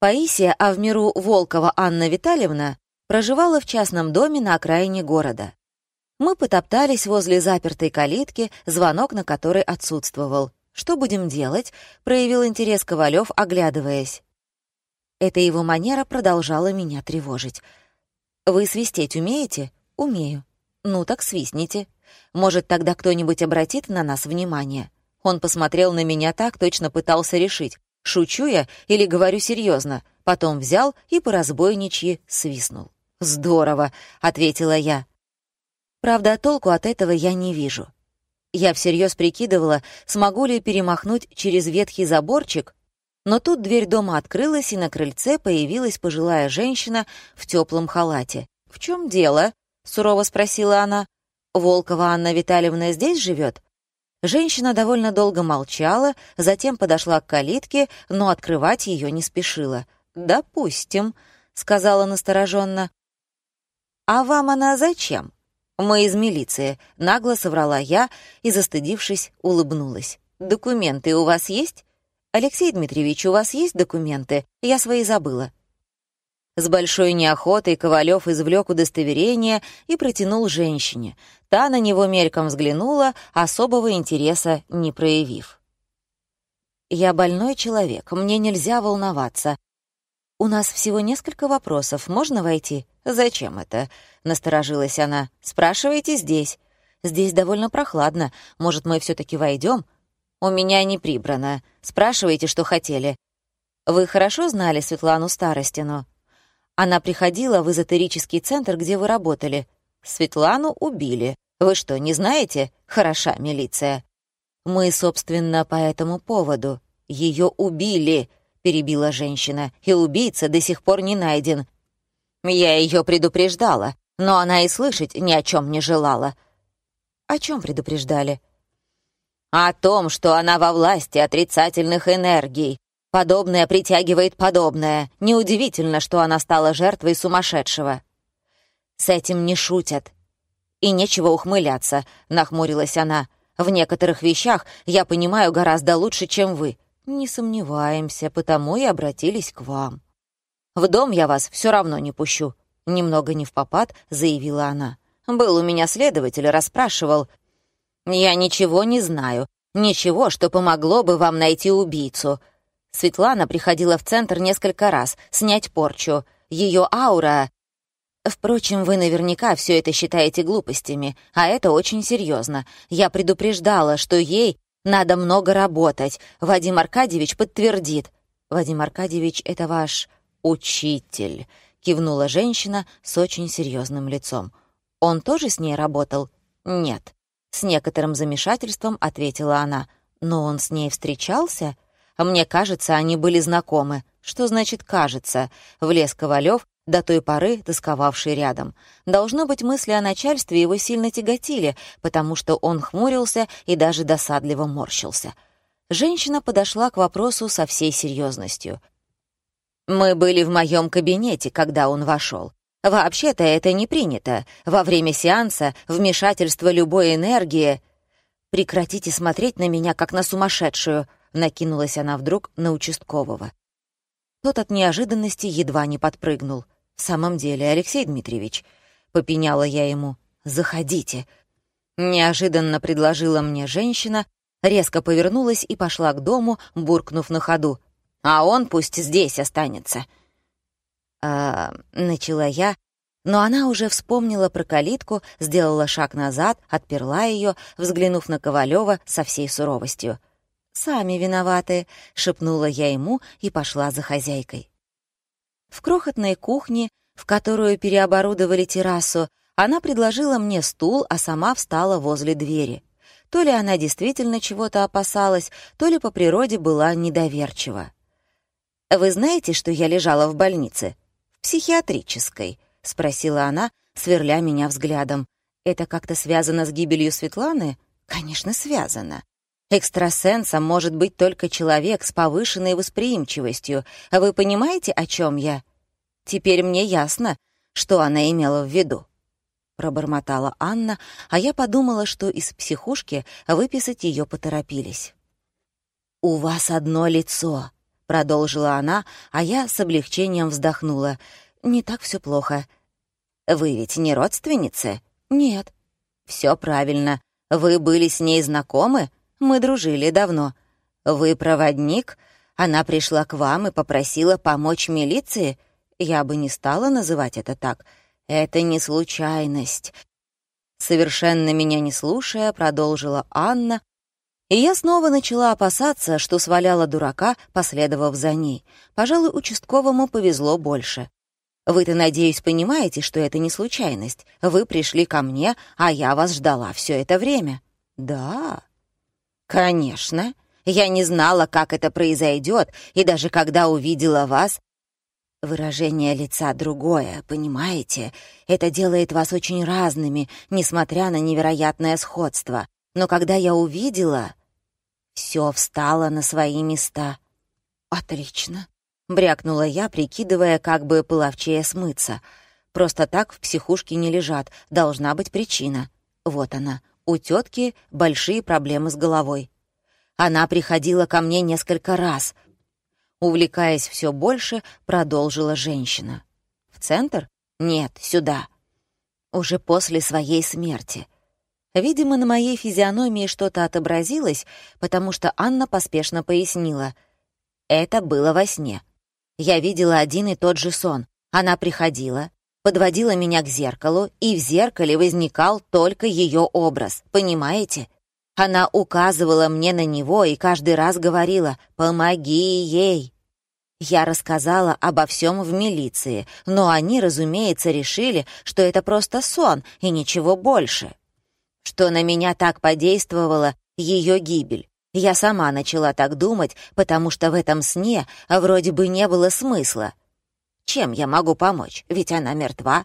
Паисия, а в миру Волкова Анна Витальевна, проживала в частном доме на окраине города. Мы потоптались возле запертой калитки, звонок на которой отсутствовал. «Что будем делать?» — проявил интерес Ковалев, оглядываясь. Эта его манера продолжала меня тревожить. «Вы свистеть умеете?» «Умею». «Ну так свистните. Может, тогда кто-нибудь обратит на нас внимание?» Он посмотрел на меня так, точно пытался решить, шучу я или говорю серьезно. Потом взял и по разбойничьи свистнул. «Здорово», — ответила я. Правда, толку от этого я не вижу. Я всерьез прикидывала, смогу ли перемахнуть через ветхий заборчик, но тут дверь дома открылась, и на крыльце появилась пожилая женщина в теплом халате. «В чем дело?» — сурово спросила она. «Волкова Анна Витальевна здесь живет?» Женщина довольно долго молчала, затем подошла к калитке, но открывать ее не спешила. «Допустим», — сказала настороженно. «А вам она зачем?» «Мы из милиции», — нагло соврала я и, застыдившись, улыбнулась. «Документы у вас есть?» «Алексей Дмитриевич, у вас есть документы? Я свои забыла». С большой неохотой Ковалев извлек удостоверение и протянул женщине. Та на него мельком взглянула, особого интереса не проявив. «Я больной человек, мне нельзя волноваться. У нас всего несколько вопросов, можно войти?» «Зачем это?» — насторожилась она. «Спрашивайте здесь. Здесь довольно прохладно. Может, мы все таки войдем? У меня не прибрано. Спрашивайте, что хотели». «Вы хорошо знали Светлану Старостину?» Она приходила в эзотерический центр, где вы работали. Светлану убили. Вы что, не знаете? Хороша милиция. Мы, собственно, по этому поводу. Ее убили, перебила женщина, и убийца до сих пор не найден. Я ее предупреждала, но она и слышать ни о чем не желала. О чем предупреждали? О том, что она во власти отрицательных энергий, Подобное притягивает подобное. Неудивительно, что она стала жертвой сумасшедшего. С этим не шутят. И нечего ухмыляться, нахмурилась она. В некоторых вещах я понимаю гораздо лучше, чем вы. Не сомневаемся, потому и обратились к вам. В дом я вас все равно не пущу. Немного не в попад, заявила она. Был у меня следователь, расспрашивал. Я ничего не знаю. Ничего, что помогло бы вам найти убийцу. Светлана приходила в центр несколько раз, снять порчу. Ее аура... Впрочем, вы наверняка все это считаете глупостями, а это очень серьезно. Я предупреждала, что ей надо много работать. Вадим Аркадьевич подтвердит. Вадим Аркадьевич — это ваш учитель, кивнула женщина с очень серьезным лицом. Он тоже с ней работал? Нет. С некоторым замешательством ответила она. Но он с ней встречался? Мне кажется, они были знакомы. Что значит «кажется»? Влез Ковалев, до той поры тосковавший рядом. Должно быть, мысли о начальстве его сильно тяготили, потому что он хмурился и даже досадливо морщился. Женщина подошла к вопросу со всей серьезностью. «Мы были в моем кабинете, когда он вошел. Вообще-то это не принято. Во время сеанса вмешательство любой энергии... Прекратите смотреть на меня, как на сумасшедшую», Накинулась она вдруг на участкового. Тот от неожиданности едва не подпрыгнул. «В самом деле, Алексей Дмитриевич», — попеняла я ему, — «заходите». Неожиданно предложила мне женщина, резко повернулась и пошла к дому, буркнув на ходу. «А он пусть здесь останется». «А...» — начала я, но она уже вспомнила про калитку, сделала шаг назад, отперла ее, взглянув на Ковалева со всей суровостью — «Сами виноваты», — шепнула я ему и пошла за хозяйкой. В крохотной кухне, в которую переоборудовали террасу, она предложила мне стул, а сама встала возле двери. То ли она действительно чего-то опасалась, то ли по природе была недоверчива. «Вы знаете, что я лежала в больнице? В психиатрической?» — спросила она, сверля меня взглядом. «Это как-то связано с гибелью Светланы?» «Конечно, связано. Экстрасенсом может быть только человек с повышенной восприимчивостью. А вы понимаете, о чем я? Теперь мне ясно, что она имела в виду. Пробормотала Анна, а я подумала, что из психушки выписать ее поторопились. «У вас одно лицо», — продолжила она, а я с облегчением вздохнула. «Не так все плохо». «Вы ведь не родственницы?» «Нет». Все правильно. Вы были с ней знакомы? Мы дружили давно. Вы проводник? Она пришла к вам и попросила помочь милиции? Я бы не стала называть это так. Это не случайность». Совершенно меня не слушая, продолжила Анна, и я снова начала опасаться, что сваляла дурака, последовав за ней. Пожалуй, участковому повезло больше. Вы-то, надеюсь, понимаете, что это не случайность. Вы пришли ко мне, а я вас ждала все это время. Да, конечно. Я не знала, как это произойдет, и даже когда увидела вас... Выражение лица другое, понимаете? Это делает вас очень разными, несмотря на невероятное сходство. Но когда я увидела, все встало на свои места. «Отлично», — брякнула я, прикидывая, как бы половчее смыться. «Просто так в психушке не лежат, должна быть причина. Вот она, у тетки большие проблемы с головой. Она приходила ко мне несколько раз». Увлекаясь все больше, продолжила женщина. «В центр? Нет, сюда. Уже после своей смерти. Видимо, на моей физиономии что-то отобразилось, потому что Анна поспешно пояснила. Это было во сне. Я видела один и тот же сон. Она приходила, подводила меня к зеркалу, и в зеркале возникал только ее образ, понимаете? Она указывала мне на него и каждый раз говорила «помоги ей». Я рассказала обо всем в милиции, но они, разумеется, решили, что это просто сон и ничего больше что на меня так подействовала ее гибель. Я сама начала так думать, потому что в этом сне вроде бы не было смысла. Чем я могу помочь? Ведь она мертва.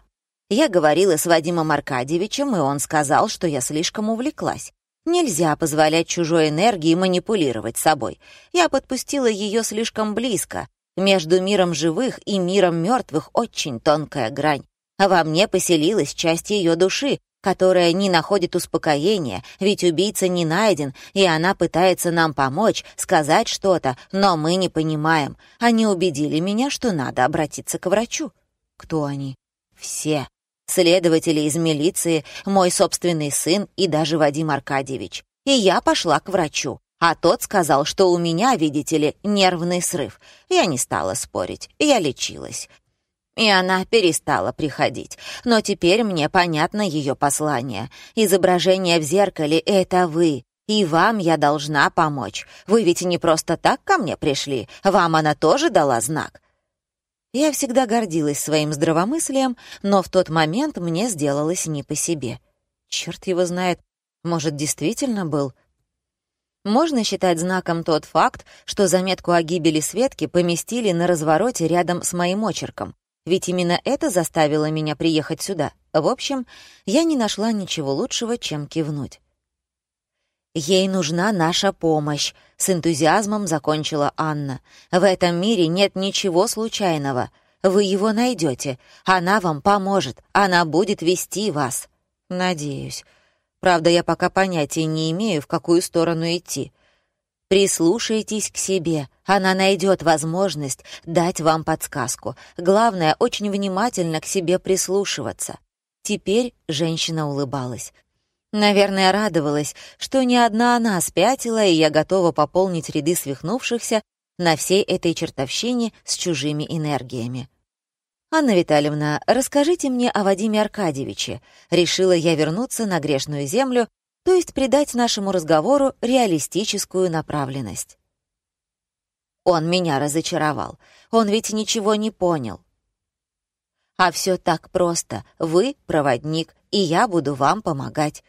Я говорила с Вадимом Аркадьевичем, и он сказал, что я слишком увлеклась. Нельзя позволять чужой энергии манипулировать собой. Я подпустила ее слишком близко. Между миром живых и миром мертвых очень тонкая грань. Во мне поселилась часть ее души, которая не находит успокоения, ведь убийца не найден, и она пытается нам помочь, сказать что-то, но мы не понимаем. Они убедили меня, что надо обратиться к врачу. Кто они? Все. Следователи из милиции, мой собственный сын и даже Вадим Аркадьевич. И я пошла к врачу. А тот сказал, что у меня, видите ли, нервный срыв. Я не стала спорить, я лечилась. И она перестала приходить. Но теперь мне понятно ее послание. Изображение в зеркале — это вы. И вам я должна помочь. Вы ведь не просто так ко мне пришли. Вам она тоже дала знак. Я всегда гордилась своим здравомыслием, но в тот момент мне сделалось не по себе. Черт его знает, может, действительно был. Можно считать знаком тот факт, что заметку о гибели Светки поместили на развороте рядом с моим очерком. Ведь именно это заставило меня приехать сюда. В общем, я не нашла ничего лучшего, чем кивнуть. «Ей нужна наша помощь», — с энтузиазмом закончила Анна. «В этом мире нет ничего случайного. Вы его найдете. Она вам поможет. Она будет вести вас». «Надеюсь. Правда, я пока понятия не имею, в какую сторону идти. Прислушайтесь к себе. Она найдет возможность дать вам подсказку. Главное, очень внимательно к себе прислушиваться. Теперь женщина улыбалась. Наверное, радовалась, что ни одна она спятила, и я готова пополнить ряды свихнувшихся на всей этой чертовщине с чужими энергиями. «Анна Витальевна, расскажите мне о Вадиме Аркадьевиче». Решила я вернуться на грешную землю то есть придать нашему разговору реалистическую направленность. Он меня разочаровал. Он ведь ничего не понял. А все так просто. Вы — проводник, и я буду вам помогать.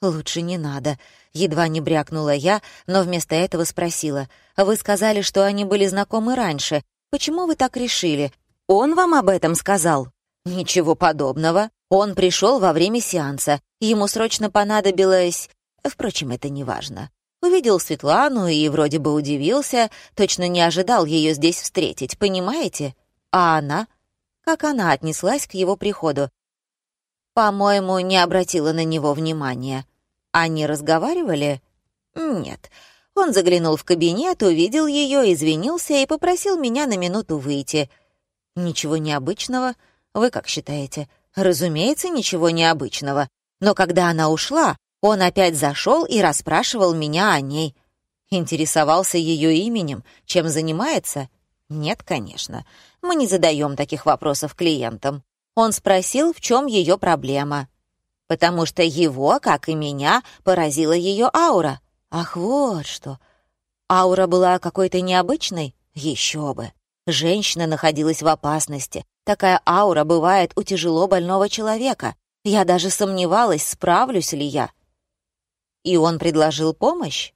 Лучше не надо. Едва не брякнула я, но вместо этого спросила. Вы сказали, что они были знакомы раньше. Почему вы так решили? Он вам об этом сказал? Ничего подобного. Он пришел во время сеанса. Ему срочно понадобилось... Впрочем, это не важно. Увидел Светлану и вроде бы удивился, точно не ожидал ее здесь встретить, понимаете? А она? Как она отнеслась к его приходу? По-моему, не обратила на него внимания. Они разговаривали? Нет. Он заглянул в кабинет, увидел ее, извинился и попросил меня на минуту выйти. Ничего необычного, вы как считаете? Разумеется, ничего необычного. Но когда она ушла, он опять зашел и расспрашивал меня о ней. Интересовался ее именем, чем занимается? Нет, конечно. Мы не задаем таких вопросов клиентам. Он спросил, в чем ее проблема. Потому что его, как и меня, поразила ее аура. Ах, вот что. Аура была какой-то необычной? Еще бы. Женщина находилась в опасности. Такая аура бывает у тяжело больного человека. Я даже сомневалась, справлюсь ли я. И он предложил помощь?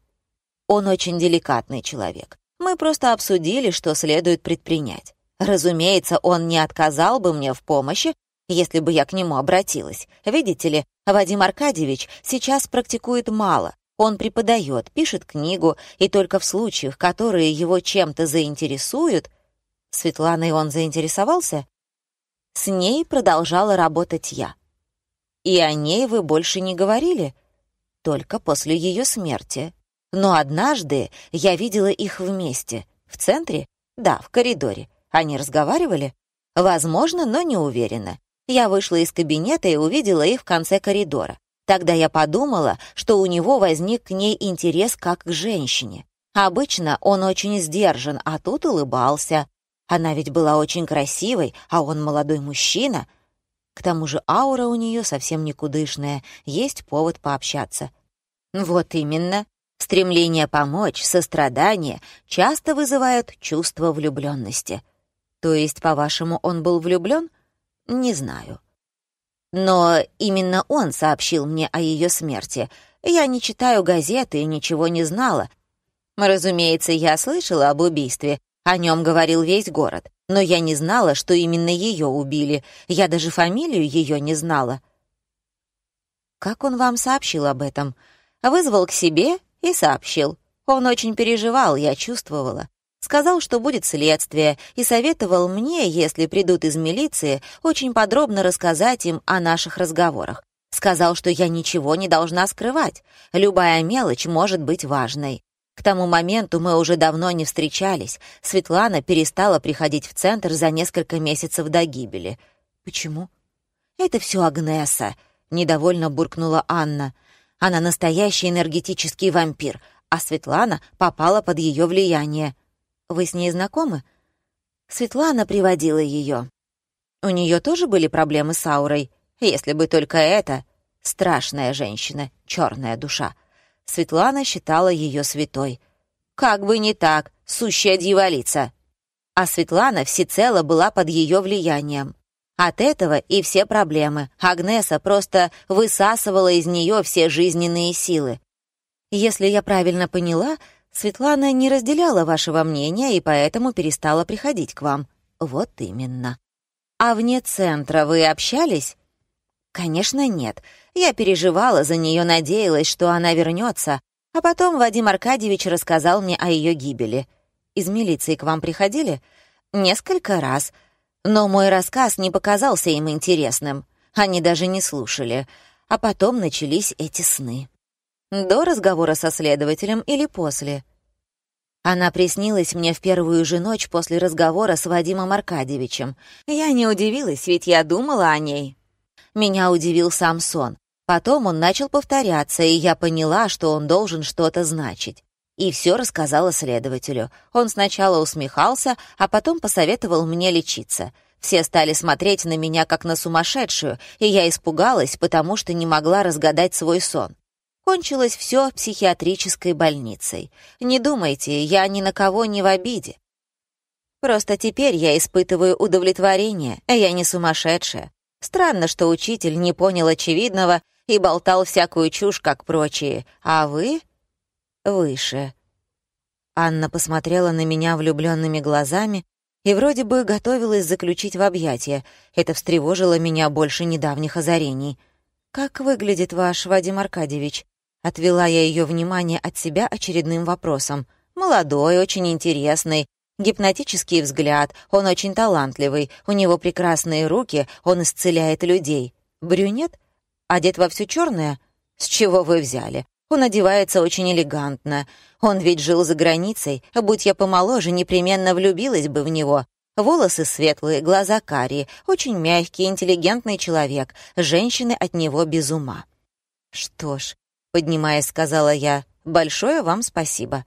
Он очень деликатный человек. Мы просто обсудили, что следует предпринять. Разумеется, он не отказал бы мне в помощи, если бы я к нему обратилась. Видите ли, Вадим Аркадьевич сейчас практикует мало. Он преподает, пишет книгу, и только в случаях, которые его чем-то заинтересуют... Светланой он заинтересовался? С ней продолжала работать я. И о ней вы больше не говорили? Только после ее смерти. Но однажды я видела их вместе. В центре? Да, в коридоре. Они разговаривали? Возможно, но не уверена. Я вышла из кабинета и увидела их в конце коридора. Тогда я подумала, что у него возник к ней интерес как к женщине. Обычно он очень сдержан, а тут улыбался. Она ведь была очень красивой, а он молодой мужчина. К тому же аура у нее совсем никудышная, есть повод пообщаться. Вот именно. Стремление помочь, сострадание часто вызывают чувство влюбленности. То есть, по-вашему, он был влюблен? Не знаю. Но именно он сообщил мне о ее смерти. Я не читаю газеты и ничего не знала. Разумеется, я слышала об убийстве, о нем говорил весь город, но я не знала, что именно ее убили. Я даже фамилию ее не знала. Как он вам сообщил об этом? Вызвал к себе и сообщил. Он очень переживал, я чувствовала. Сказал, что будет следствие, и советовал мне, если придут из милиции, очень подробно рассказать им о наших разговорах. Сказал, что я ничего не должна скрывать. Любая мелочь может быть важной. К тому моменту мы уже давно не встречались. Светлана перестала приходить в центр за несколько месяцев до гибели. Почему? Это все Агнеса, недовольно буркнула Анна. Она настоящий энергетический вампир, а Светлана попала под ее влияние. Вы с ней знакомы? Светлана приводила ее. У нее тоже были проблемы с аурой. Если бы только это. Страшная женщина, черная душа. Светлана считала ее святой. Как бы не так, сущая дьяволица. А Светлана всецело была под ее влиянием. От этого и все проблемы. Агнеса просто высасывала из нее все жизненные силы. Если я правильно поняла, Светлана не разделяла вашего мнения и поэтому перестала приходить к вам. Вот именно. А вне центра вы общались? Конечно, нет. Я переживала за нее, надеялась, что она вернется, а потом Вадим Аркадьевич рассказал мне о ее гибели. Из милиции к вам приходили? Несколько раз — но мой рассказ не показался им интересным. Они даже не слушали. А потом начались эти сны. До разговора со следователем или после? Она приснилась мне в первую же ночь после разговора с Вадимом Аркадьевичем. Я не удивилась, ведь я думала о ней. Меня удивил сам сон. Потом он начал повторяться, и я поняла, что он должен что-то значить. И все рассказала следователю. Он сначала усмехался, а потом посоветовал мне лечиться. Все стали смотреть на меня как на сумасшедшую, и я испугалась, потому что не могла разгадать свой сон. Кончилось все психиатрической больницей. Не думайте, я ни на кого не в обиде. Просто теперь я испытываю удовлетворение, а я не сумасшедшая. Странно, что учитель не понял очевидного и болтал всякую чушь, как прочие. А вы выше». Анна посмотрела на меня влюбленными глазами и вроде бы готовилась заключить в объятия. Это встревожило меня больше недавних озарений. «Как выглядит ваш Вадим Аркадьевич?» Отвела я ее внимание от себя очередным вопросом. «Молодой, очень интересный, гипнотический взгляд, он очень талантливый, у него прекрасные руки, он исцеляет людей. Брюнет? Одет во все черное? С чего вы взяли? Он одевается очень элегантно. Он ведь жил за границей. Будь я помоложе, непременно влюбилась бы в него. Волосы светлые, глаза карие, очень мягкий, интеллигентный человек. Женщины от него без ума. «Что ж», — поднимаясь, сказала я, — «большое вам спасибо».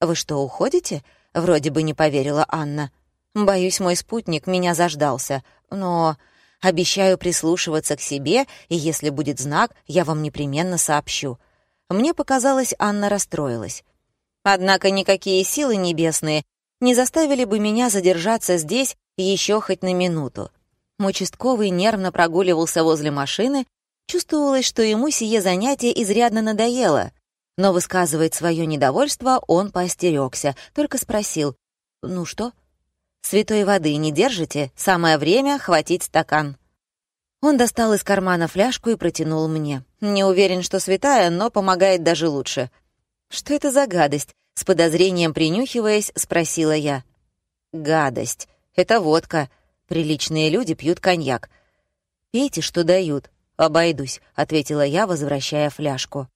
«Вы что, уходите?» — вроде бы не поверила Анна. «Боюсь, мой спутник меня заждался. Но обещаю прислушиваться к себе, и если будет знак, я вам непременно сообщу». Мне показалось, Анна расстроилась. Однако никакие силы небесные не заставили бы меня задержаться здесь еще хоть на минуту. Участковый нервно прогуливался возле машины, чувствовалось, что ему сие занятие изрядно надоело, но высказывать свое недовольство он поостерегся, только спросил, «Ну что?» «Святой воды не держите? Самое время хватить стакан». Он достал из кармана фляжку и протянул мне. Не уверен, что святая, но помогает даже лучше. «Что это за гадость?» — с подозрением принюхиваясь, спросила я. «Гадость. Это водка. Приличные люди пьют коньяк. Пейте, что дают. Обойдусь», — ответила я, возвращая фляжку.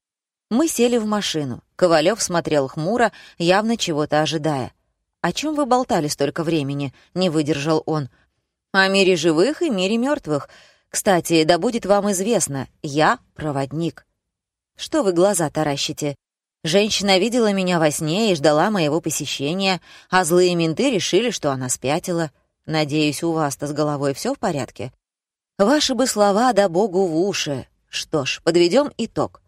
Мы сели в машину. Ковалев смотрел хмуро, явно чего-то ожидая. «О чем вы болтали столько времени?» — не выдержал он. «О мире живых и мире мертвых. Кстати, да будет вам известно, я проводник. Что вы глаза таращите? Женщина видела меня во сне и ждала моего посещения, а злые менты решили, что она спятила. Надеюсь, у вас-то с головой все в порядке? Ваши бы слова да богу в уши. Что ж, подведем итог.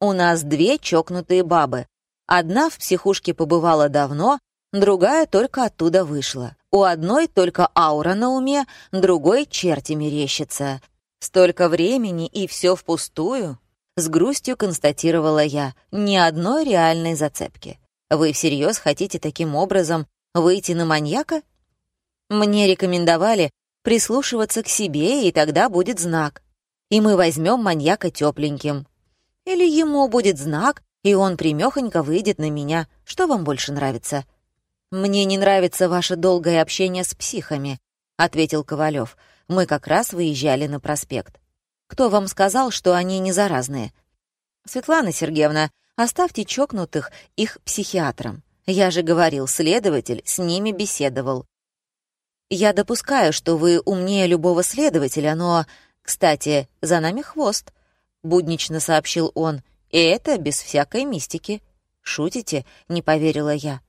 У нас две чокнутые бабы. Одна в психушке побывала давно, другая только оттуда вышла. У одной только аура на уме, другой черти мерещится. Столько времени и все впустую? С грустью констатировала я. Ни одной реальной зацепки. Вы всерьез хотите таким образом выйти на маньяка? Мне рекомендовали прислушиваться к себе, и тогда будет знак. И мы возьмем маньяка тепленьким. Или ему будет знак, и он примехонько выйдет на меня. Что вам больше нравится? Мне не нравится ваше долгое общение с психами, ответил Ковалев. Мы как раз выезжали на проспект. Кто вам сказал, что они не заразные? Светлана Сергеевна, оставьте чокнутых их психиатрам. Я же говорил, следователь с ними беседовал. Я допускаю, что вы умнее любого следователя, но... Кстати, за нами хвост, — буднично сообщил он. И это без всякой мистики. Шутите? — не поверила я.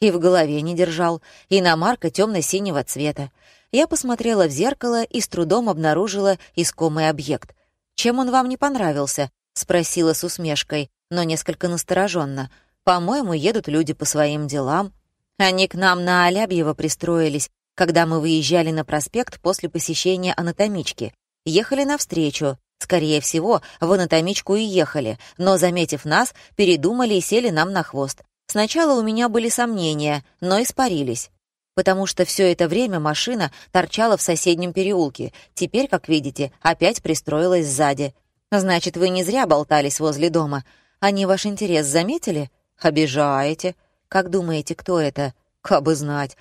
И в голове не держал. Иномарка темно-синего цвета. Я посмотрела в зеркало и с трудом обнаружила искомый объект. «Чем он вам не понравился?» — спросила с усмешкой, но несколько настороженно. «По-моему, едут люди по своим делам. Они к нам на Алябьево пристроились, когда мы выезжали на проспект после посещения анатомички. Ехали навстречу. Скорее всего, в анатомичку и ехали, но, заметив нас, передумали и сели нам на хвост. Сначала у меня были сомнения, но испарились потому что все это время машина торчала в соседнем переулке. Теперь, как видите, опять пристроилась сзади. Значит, вы не зря болтались возле дома. Они ваш интерес заметили? Обижаете. Как думаете, кто это? Кабы знать.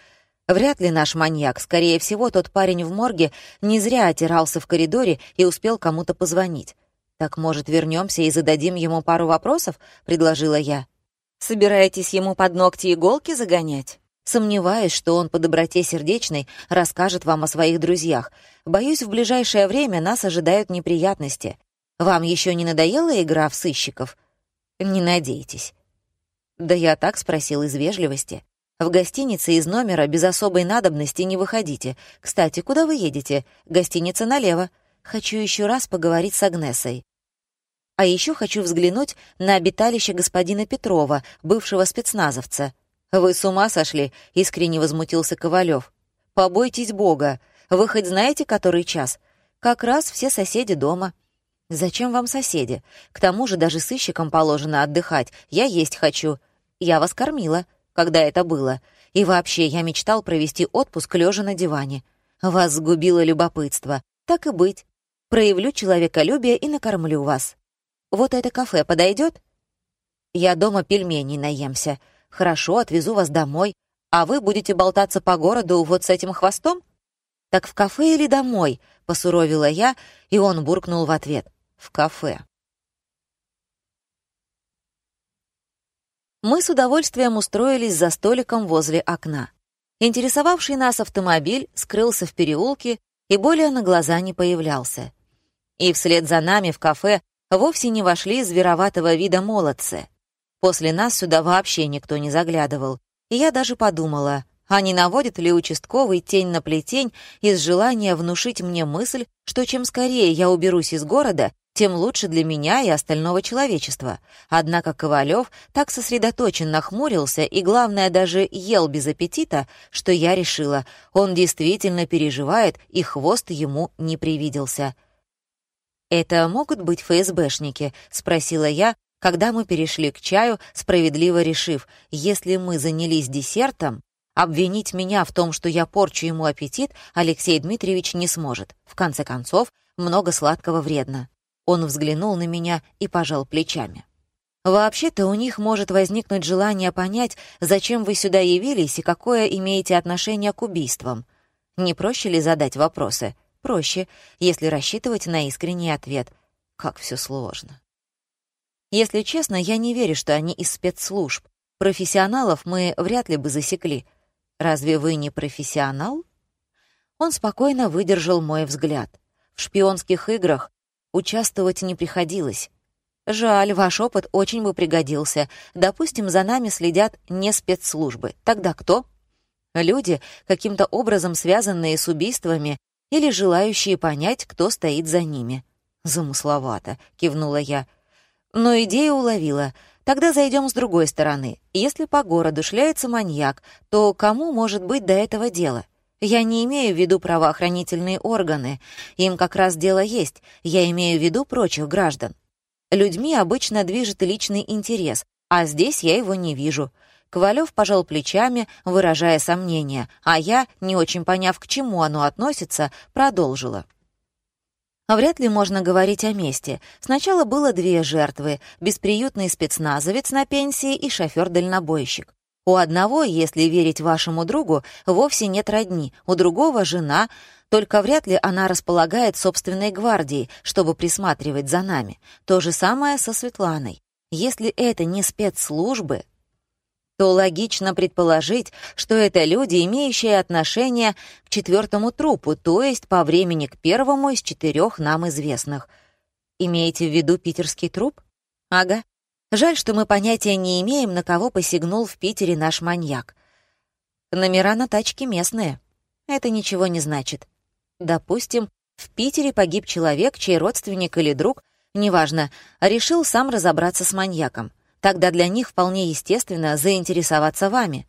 Вряд ли наш маньяк. Скорее всего, тот парень в морге не зря отирался в коридоре и успел кому-то позвонить. «Так, может, вернемся и зададим ему пару вопросов?» — предложила я. «Собираетесь ему под ногти иголки загонять?» Сомневаюсь, что он по доброте сердечной расскажет вам о своих друзьях. Боюсь, в ближайшее время нас ожидают неприятности. Вам еще не надоела игра в сыщиков? Не надейтесь. Да я так спросил из вежливости. В гостинице из номера без особой надобности не выходите. Кстати, куда вы едете? Гостиница налево. Хочу еще раз поговорить с Агнесой. А еще хочу взглянуть на обиталище господина Петрова, бывшего спецназовца. «Вы с ума сошли?» — искренне возмутился Ковалев. «Побойтесь Бога. Вы хоть знаете, который час? Как раз все соседи дома». «Зачем вам соседи? К тому же даже сыщикам положено отдыхать. Я есть хочу. Я вас кормила, когда это было. И вообще, я мечтал провести отпуск лежа на диване. Вас сгубило любопытство. Так и быть. Проявлю человеколюбие и накормлю вас. Вот это кафе подойдет? Я дома пельменей наемся. Хорошо, отвезу вас домой. А вы будете болтаться по городу вот с этим хвостом? Так в кафе или домой? Посуровила я, и он буркнул в ответ. В кафе. Мы с удовольствием устроились за столиком возле окна. Интересовавший нас автомобиль скрылся в переулке и более на глаза не появлялся. И вслед за нами в кафе вовсе не вошли звероватого вида молодцы. После нас сюда вообще никто не заглядывал. И я даже подумала, а не наводит ли участковый тень на плетень из желания внушить мне мысль, что чем скорее я уберусь из города, тем лучше для меня и остального человечества. Однако Ковалев так сосредоточен нахмурился и, главное, даже ел без аппетита, что я решила, он действительно переживает, и хвост ему не привиделся. «Это могут быть ФСБшники?» — спросила я, когда мы перешли к чаю, справедливо решив, если мы занялись десертом, обвинить меня в том, что я порчу ему аппетит, Алексей Дмитриевич не сможет. В конце концов, много сладкого вредно. Он взглянул на меня и пожал плечами. «Вообще-то у них может возникнуть желание понять, зачем вы сюда явились и какое имеете отношение к убийствам. Не проще ли задать вопросы? Проще, если рассчитывать на искренний ответ. Как все сложно». Если честно, я не верю, что они из спецслужб. Профессионалов мы вряд ли бы засекли. Разве вы не профессионал? Он спокойно выдержал мой взгляд. В шпионских играх участвовать не приходилось. Жаль, ваш опыт очень бы пригодился. Допустим, за нами следят не спецслужбы. Тогда кто? Люди, каким-то образом связанные с убийствами или желающие понять, кто стоит за ними. «Замысловато», — кивнула я. Но идею уловила. Тогда зайдем с другой стороны. Если по городу шляется маньяк, то кому может быть до этого дело? Я не имею в виду правоохранительные органы. Им как раз дело есть. Я имею в виду прочих граждан. Людьми обычно движет личный интерес, а здесь я его не вижу. Ковалев пожал плечами, выражая сомнение, а я, не очень поняв, к чему оно относится, продолжила. Вряд ли можно говорить о месте. Сначала было две жертвы — бесприютный спецназовец на пенсии и шофер-дальнобойщик. У одного, если верить вашему другу, вовсе нет родни, у другого — жена, только вряд ли она располагает собственной гвардией, чтобы присматривать за нами. То же самое со Светланой. Если это не спецслужбы, то логично предположить, что это люди, имеющие отношение к четвертому трупу, то есть по времени к первому из четырех нам известных. Имеете в виду питерский труп? Ага. Жаль, что мы понятия не имеем, на кого посягнул в Питере наш маньяк. Номера на тачке местные. Это ничего не значит. Допустим, в Питере погиб человек, чей родственник или друг, неважно, решил сам разобраться с маньяком. Тогда для них вполне естественно заинтересоваться вами.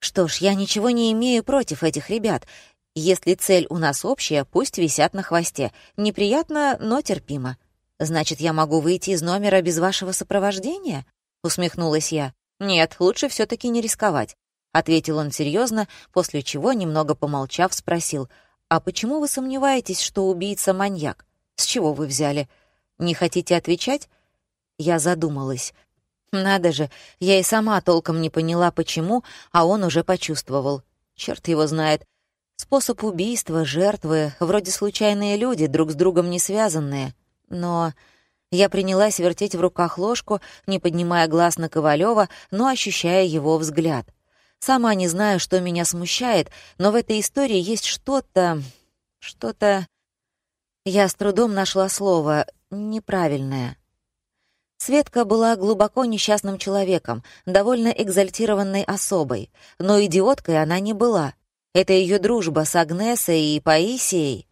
Что ж, я ничего не имею против этих ребят. Если цель у нас общая, пусть висят на хвосте. Неприятно, но терпимо. «Значит, я могу выйти из номера без вашего сопровождения?» — усмехнулась я. «Нет, лучше все таки не рисковать», — ответил он серьезно, после чего, немного помолчав, спросил. «А почему вы сомневаетесь, что убийца маньяк? С чего вы взяли? Не хотите отвечать?» Я задумалась. Надо же, я и сама толком не поняла, почему, а он уже почувствовал. Черт его знает. Способ убийства, жертвы, вроде случайные люди, друг с другом не связанные. Но я принялась вертеть в руках ложку, не поднимая глаз на Ковалева, но ощущая его взгляд. Сама не знаю, что меня смущает, но в этой истории есть что-то... что-то... Я с трудом нашла слово «неправильное». Светка была глубоко несчастным человеком, довольно экзальтированной особой, но идиоткой она не была. Это ее дружба с Агнесой и Паисией.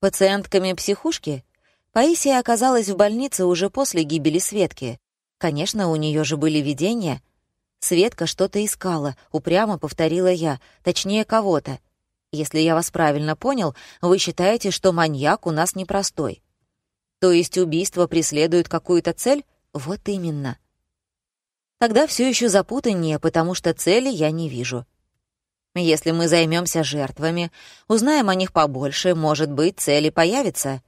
Пациентками психушки Паисия оказалась в больнице уже после гибели Светки. Конечно, у нее же были видения. Светка что-то искала, упрямо повторила я, точнее, кого-то. Если я вас правильно понял, вы считаете, что маньяк у нас непростой. То есть убийство преследует какую-то цель? Вот именно. Тогда все еще запутаннее, потому что цели я не вижу. Если мы займемся жертвами, узнаем о них побольше, может быть, цели появятся.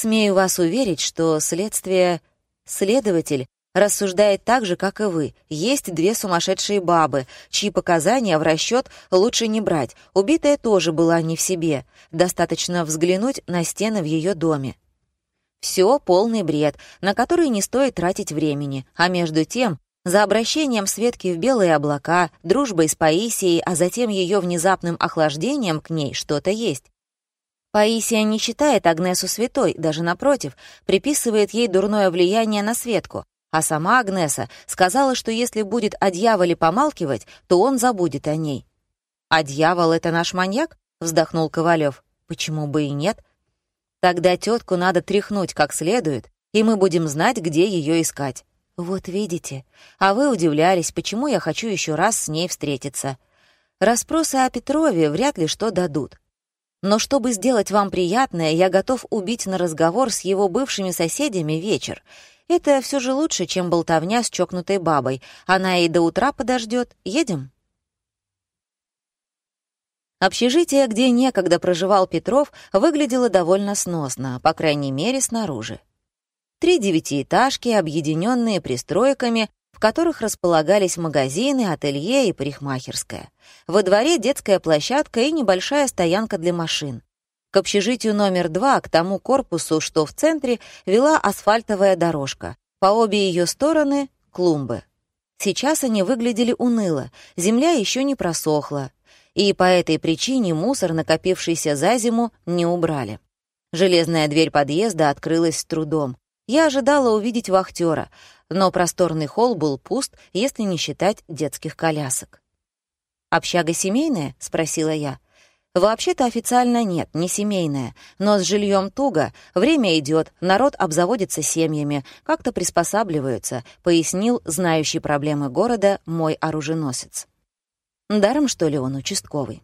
Смею вас уверить, что следствие... Следователь рассуждает так же, как и вы. Есть две сумасшедшие бабы, чьи показания в расчет лучше не брать. Убитая тоже была не в себе. Достаточно взглянуть на стены в ее доме. Все полный бред, на который не стоит тратить времени. А между тем, За обращением Светки в белые облака, дружбой с Паисией, а затем ее внезапным охлаждением к ней что-то есть. Паисия не считает Агнесу святой, даже напротив, приписывает ей дурное влияние на Светку, а сама Агнеса сказала, что если будет о дьяволе помалкивать, то он забудет о ней. «А дьявол — это наш маньяк?» — вздохнул Ковалев. «Почему бы и нет? Тогда тетку надо тряхнуть как следует, и мы будем знать, где ее искать». «Вот видите. А вы удивлялись, почему я хочу еще раз с ней встретиться. Распросы о Петрове вряд ли что дадут. Но чтобы сделать вам приятное, я готов убить на разговор с его бывшими соседями вечер. Это все же лучше, чем болтовня с чокнутой бабой. Она и до утра подождет. Едем?» Общежитие, где некогда проживал Петров, выглядело довольно сносно, по крайней мере, снаружи. Три девятиэтажки, объединенные пристройками, в которых располагались магазины, ателье и парикмахерская. Во дворе детская площадка и небольшая стоянка для машин. К общежитию номер два, к тому корпусу, что в центре, вела асфальтовая дорожка. По обе ее стороны — клумбы. Сейчас они выглядели уныло, земля еще не просохла, и по этой причине мусор, накопившийся за зиму, не убрали. Железная дверь подъезда открылась с трудом. Я ожидала увидеть вахтера, но просторный холл был пуст, если не считать детских колясок. «Общага семейная?» — спросила я. «Вообще-то официально нет, не семейная, но с жильем туго, время идет, народ обзаводится семьями, как-то приспосабливаются», — пояснил знающий проблемы города мой оруженосец. Даром, что ли, он участковый.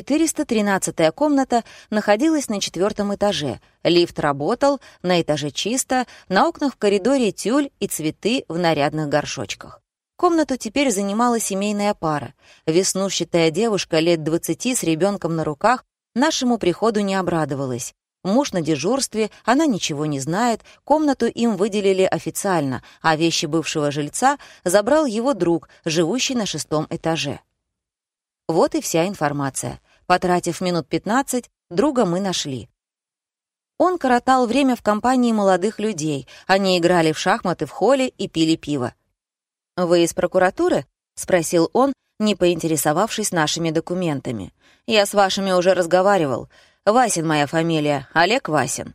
413-я комната находилась на четвертом этаже. Лифт работал, на этаже чисто, на окнах в коридоре тюль и цветы в нарядных горшочках. Комнату теперь занимала семейная пара. Веснушчатая девушка лет 20 с ребенком на руках нашему приходу не обрадовалась. Муж на дежурстве, она ничего не знает, комнату им выделили официально, а вещи бывшего жильца забрал его друг, живущий на шестом этаже. Вот и вся информация. Потратив минут 15, друга мы нашли. Он коротал время в компании молодых людей. Они играли в шахматы в холле и пили пиво. «Вы из прокуратуры?» — спросил он, не поинтересовавшись нашими документами. «Я с вашими уже разговаривал. Васин моя фамилия, Олег Васин».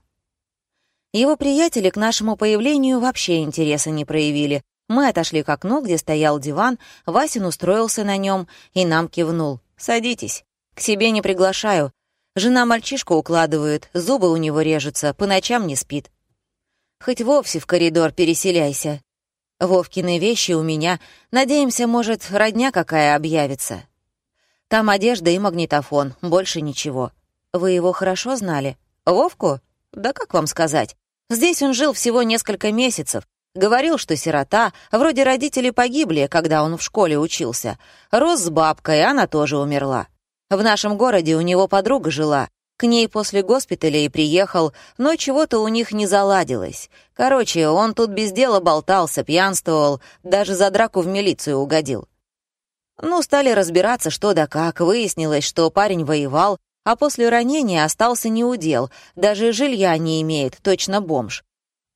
Его приятели к нашему появлению вообще интереса не проявили, мы отошли к окну, где стоял диван, Васин устроился на нем и нам кивнул. «Садитесь. К себе не приглашаю. Жена мальчишку укладывает, зубы у него режутся, по ночам не спит. Хоть вовсе в коридор переселяйся. Вовкины вещи у меня. Надеемся, может, родня какая объявится. Там одежда и магнитофон, больше ничего. Вы его хорошо знали? Вовку? Да как вам сказать? Здесь он жил всего несколько месяцев, Говорил, что сирота, вроде родители погибли, когда он в школе учился. Рос с бабкой, она тоже умерла. В нашем городе у него подруга жила. К ней после госпиталя и приехал, но чего-то у них не заладилось. Короче, он тут без дела болтался, пьянствовал, даже за драку в милицию угодил. Ну, стали разбираться, что да как. Выяснилось, что парень воевал, а после ранения остался неудел, даже жилья не имеет, точно бомж.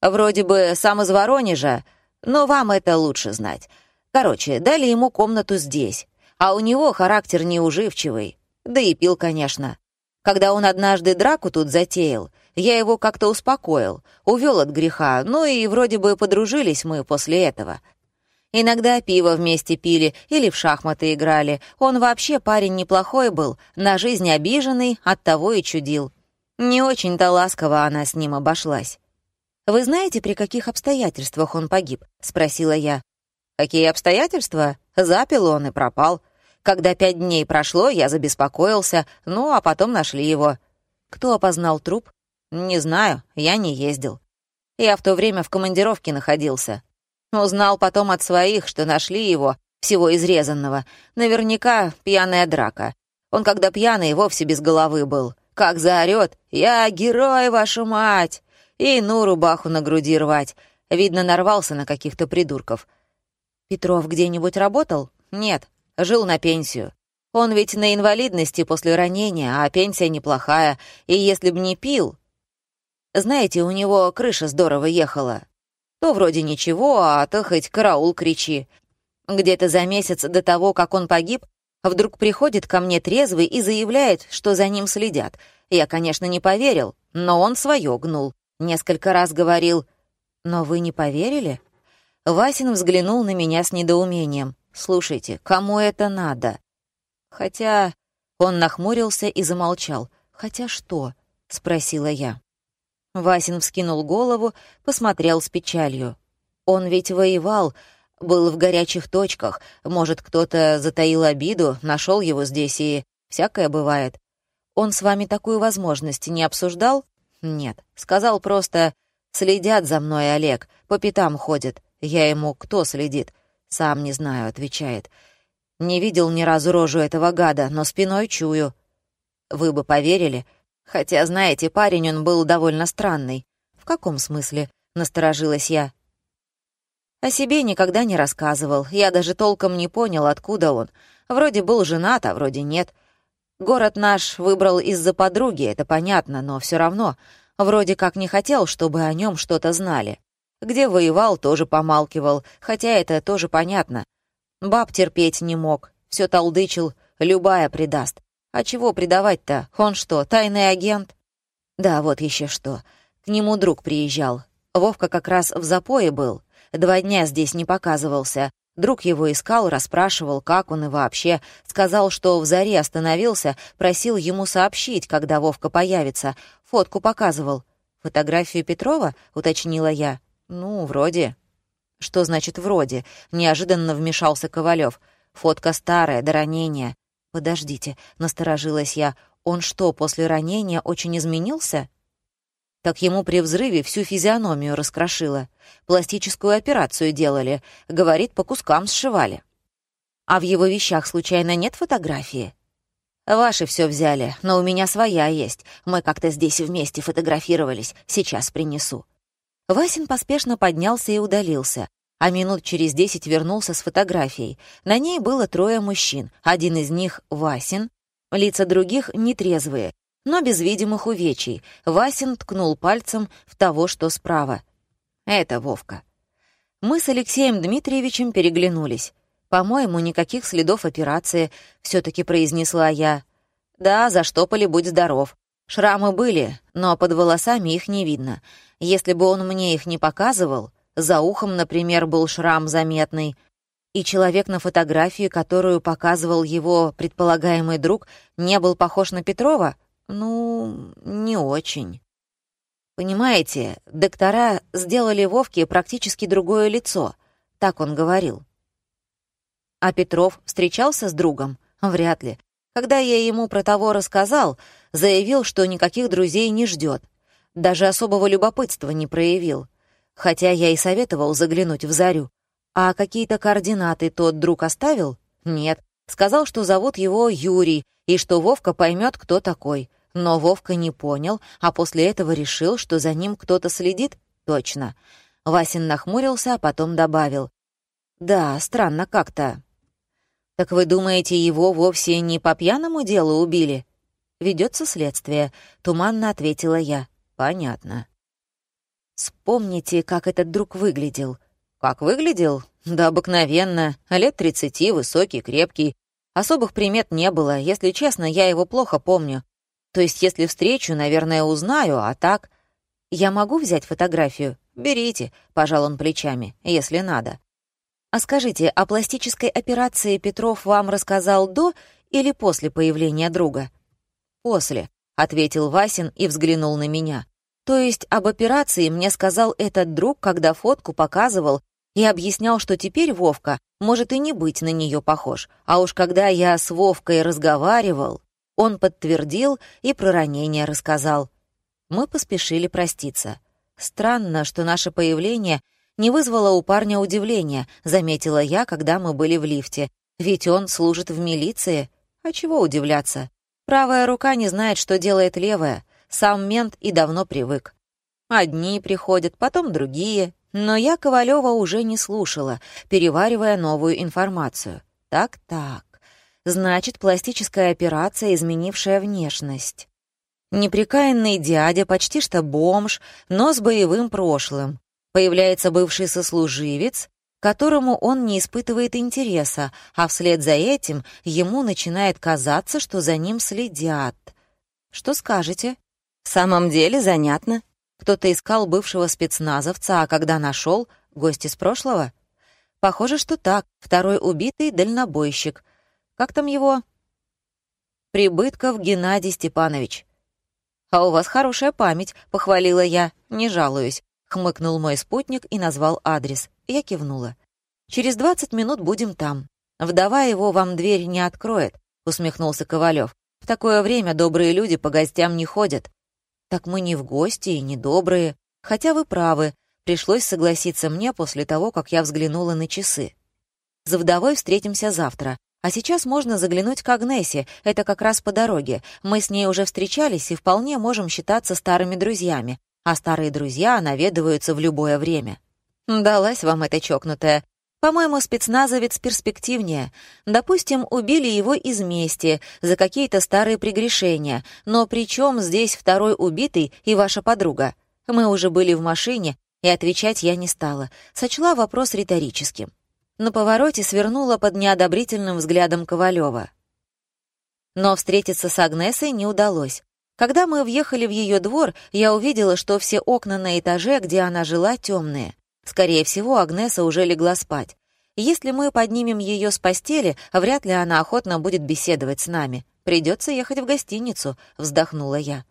Вроде бы сам из Воронежа, но вам это лучше знать. Короче, дали ему комнату здесь, а у него характер неуживчивый. Да и пил, конечно. Когда он однажды драку тут затеял, я его как-то успокоил, увел от греха, ну и вроде бы подружились мы после этого. Иногда пиво вместе пили или в шахматы играли. Он вообще парень неплохой был, на жизнь обиженный, оттого и чудил. Не очень-то ласково она с ним обошлась. «Вы знаете, при каких обстоятельствах он погиб?» — спросила я. «Какие обстоятельства? Запил он и пропал. Когда пять дней прошло, я забеспокоился, ну, а потом нашли его. Кто опознал труп? Не знаю, я не ездил. Я в то время в командировке находился. Узнал потом от своих, что нашли его, всего изрезанного. Наверняка пьяная драка. Он, когда пьяный, вовсе без головы был. Как заорёт «Я герой, вашу мать!» И ну рубаху на груди рвать. Видно, нарвался на каких-то придурков. Петров где-нибудь работал? Нет, жил на пенсию. Он ведь на инвалидности после ранения, а пенсия неплохая, и если б не пил... Знаете, у него крыша здорово ехала. То вроде ничего, а то хоть караул кричи. Где-то за месяц до того, как он погиб, вдруг приходит ко мне трезвый и заявляет, что за ним следят. Я, конечно, не поверил, но он свое гнул. Несколько раз говорил. «Но вы не поверили?» Васин взглянул на меня с недоумением. «Слушайте, кому это надо?» «Хотя...» Он нахмурился и замолчал. «Хотя что?» — спросила я. Васин вскинул голову, посмотрел с печалью. «Он ведь воевал, был в горячих точках. Может, кто-то затаил обиду, нашел его здесь, и всякое бывает. Он с вами такую возможность не обсуждал? Нет. Сказал просто, следят за мной, Олег, по пятам ходят. Я ему, кто следит? Сам не знаю, отвечает. Не видел ни разу рожу этого гада, но спиной чую. Вы бы поверили? Хотя, знаете, парень он был довольно странный. В каком смысле? Насторожилась я. О себе никогда не рассказывал. Я даже толком не понял, откуда он. Вроде был женат, а вроде нет. Город наш выбрал из-за подруги, это понятно, но все равно. Вроде как не хотел, чтобы о нем что-то знали. Где воевал, тоже помалкивал, хотя это тоже понятно. Баб терпеть не мог, все толдычил, любая предаст. А чего предавать-то? Он что, тайный агент? Да, вот еще что. К нему друг приезжал. Вовка как раз в запое был. Два дня здесь не показывался. Друг его искал, расспрашивал, как он и вообще. Сказал, что в заре остановился, просил ему сообщить, когда Вовка появится. Фотку показывал. «Фотографию Петрова?» — уточнила я. «Ну, вроде». «Что значит «вроде»?» — неожиданно вмешался Ковалев. «Фотка старая, до ранения». «Подождите», — насторожилась я. «Он что, после ранения очень изменился?» Так ему при взрыве всю физиономию раскрошило. Пластическую операцию делали, говорит, по кускам сшивали. А в его вещах случайно нет фотографии? Ваши все взяли, но у меня своя есть. Мы как-то здесь вместе фотографировались. Сейчас принесу. Васин поспешно поднялся и удалился, а минут через десять вернулся с фотографией. На ней было трое мужчин. Один из них — Васин, лица других — нетрезвые, но без видимых увечий. Васин ткнул пальцем в того, что справа. «Это Вовка». Мы с Алексеем Дмитриевичем переглянулись. «По-моему, никаких следов операции», — все-таки произнесла я. «Да, заштопали, будь здоров. Шрамы были, но под волосами их не видно. Если бы он мне их не показывал, за ухом, например, был шрам заметный, и человек на фотографии, которую показывал его предполагаемый друг, не был похож на Петрова, ну, не очень. Понимаете, доктора сделали Вовке практически другое лицо, так он говорил. А Петров встречался с другом? Вряд ли. Когда я ему про того рассказал, заявил, что никаких друзей не ждет. Даже особого любопытства не проявил. Хотя я и советовал заглянуть в Зарю. А какие-то координаты тот друг оставил? Нет. Сказал, что зовут его Юрий, и что Вовка поймет, кто такой. Но Вовка не понял, а после этого решил, что за ним кто-то следит? Точно. Васин нахмурился, а потом добавил. «Да, странно как-то». «Так вы думаете, его вовсе не по пьяному делу убили?» «Ведется следствие», — туманно ответила я. «Понятно». «Вспомните, как этот друг выглядел». «Как выглядел? Да обыкновенно. Лет тридцати, высокий, крепкий. Особых примет не было. Если честно, я его плохо помню. То есть, если встречу, наверное, узнаю, а так... Я могу взять фотографию? Берите, пожал он плечами, если надо. А скажите, о пластической операции Петров вам рассказал до или после появления друга? После, ответил Васин и взглянул на меня. То есть об операции мне сказал этот друг, когда фотку показывал и объяснял, что теперь Вовка может и не быть на нее похож. А уж когда я с Вовкой разговаривал... Он подтвердил и про ранение рассказал. Мы поспешили проститься. Странно, что наше появление не вызвало у парня удивления, заметила я, когда мы были в лифте. Ведь он служит в милиции. А чего удивляться? Правая рука не знает, что делает левая. Сам мент и давно привык. Одни приходят, потом другие. Но я Ковалева уже не слушала, переваривая новую информацию. Так-так. Значит, пластическая операция, изменившая внешность. Неприкаянный дядя, почти что бомж, но с боевым прошлым. Появляется бывший сослуживец, которому он не испытывает интереса, а вслед за этим ему начинает казаться, что за ним следят. Что скажете? В самом деле занятно. Кто-то искал бывшего спецназовца, а когда нашел, гость из прошлого? Похоже, что так. Второй убитый — дальнобойщик. Как там его? Прибытков Геннадий Степанович. «А у вас хорошая память», — похвалила я. «Не жалуюсь», — хмыкнул мой спутник и назвал адрес. Я кивнула. «Через двадцать минут будем там. Вдова его вам дверь не откроет», — усмехнулся Ковалев. «В такое время добрые люди по гостям не ходят». «Так мы не в гости и не добрые. Хотя вы правы. Пришлось согласиться мне после того, как я взглянула на часы. За вдовой встретимся завтра. А сейчас можно заглянуть к Агнесе, это как раз по дороге. Мы с ней уже встречались и вполне можем считаться старыми друзьями. А старые друзья наведываются в любое время. Далась вам эта чокнутая. По-моему, спецназовец перспективнее. Допустим, убили его из мести за какие-то старые прегрешения. Но при чем здесь второй убитый и ваша подруга? Мы уже были в машине, и отвечать я не стала. Сочла вопрос риторическим на повороте свернула под неодобрительным взглядом Ковалева. Но встретиться с Агнесой не удалось. Когда мы въехали в ее двор, я увидела, что все окна на этаже, где она жила, темные. Скорее всего, Агнеса уже легла спать. Если мы поднимем ее с постели, вряд ли она охотно будет беседовать с нами. Придется ехать в гостиницу, вздохнула я.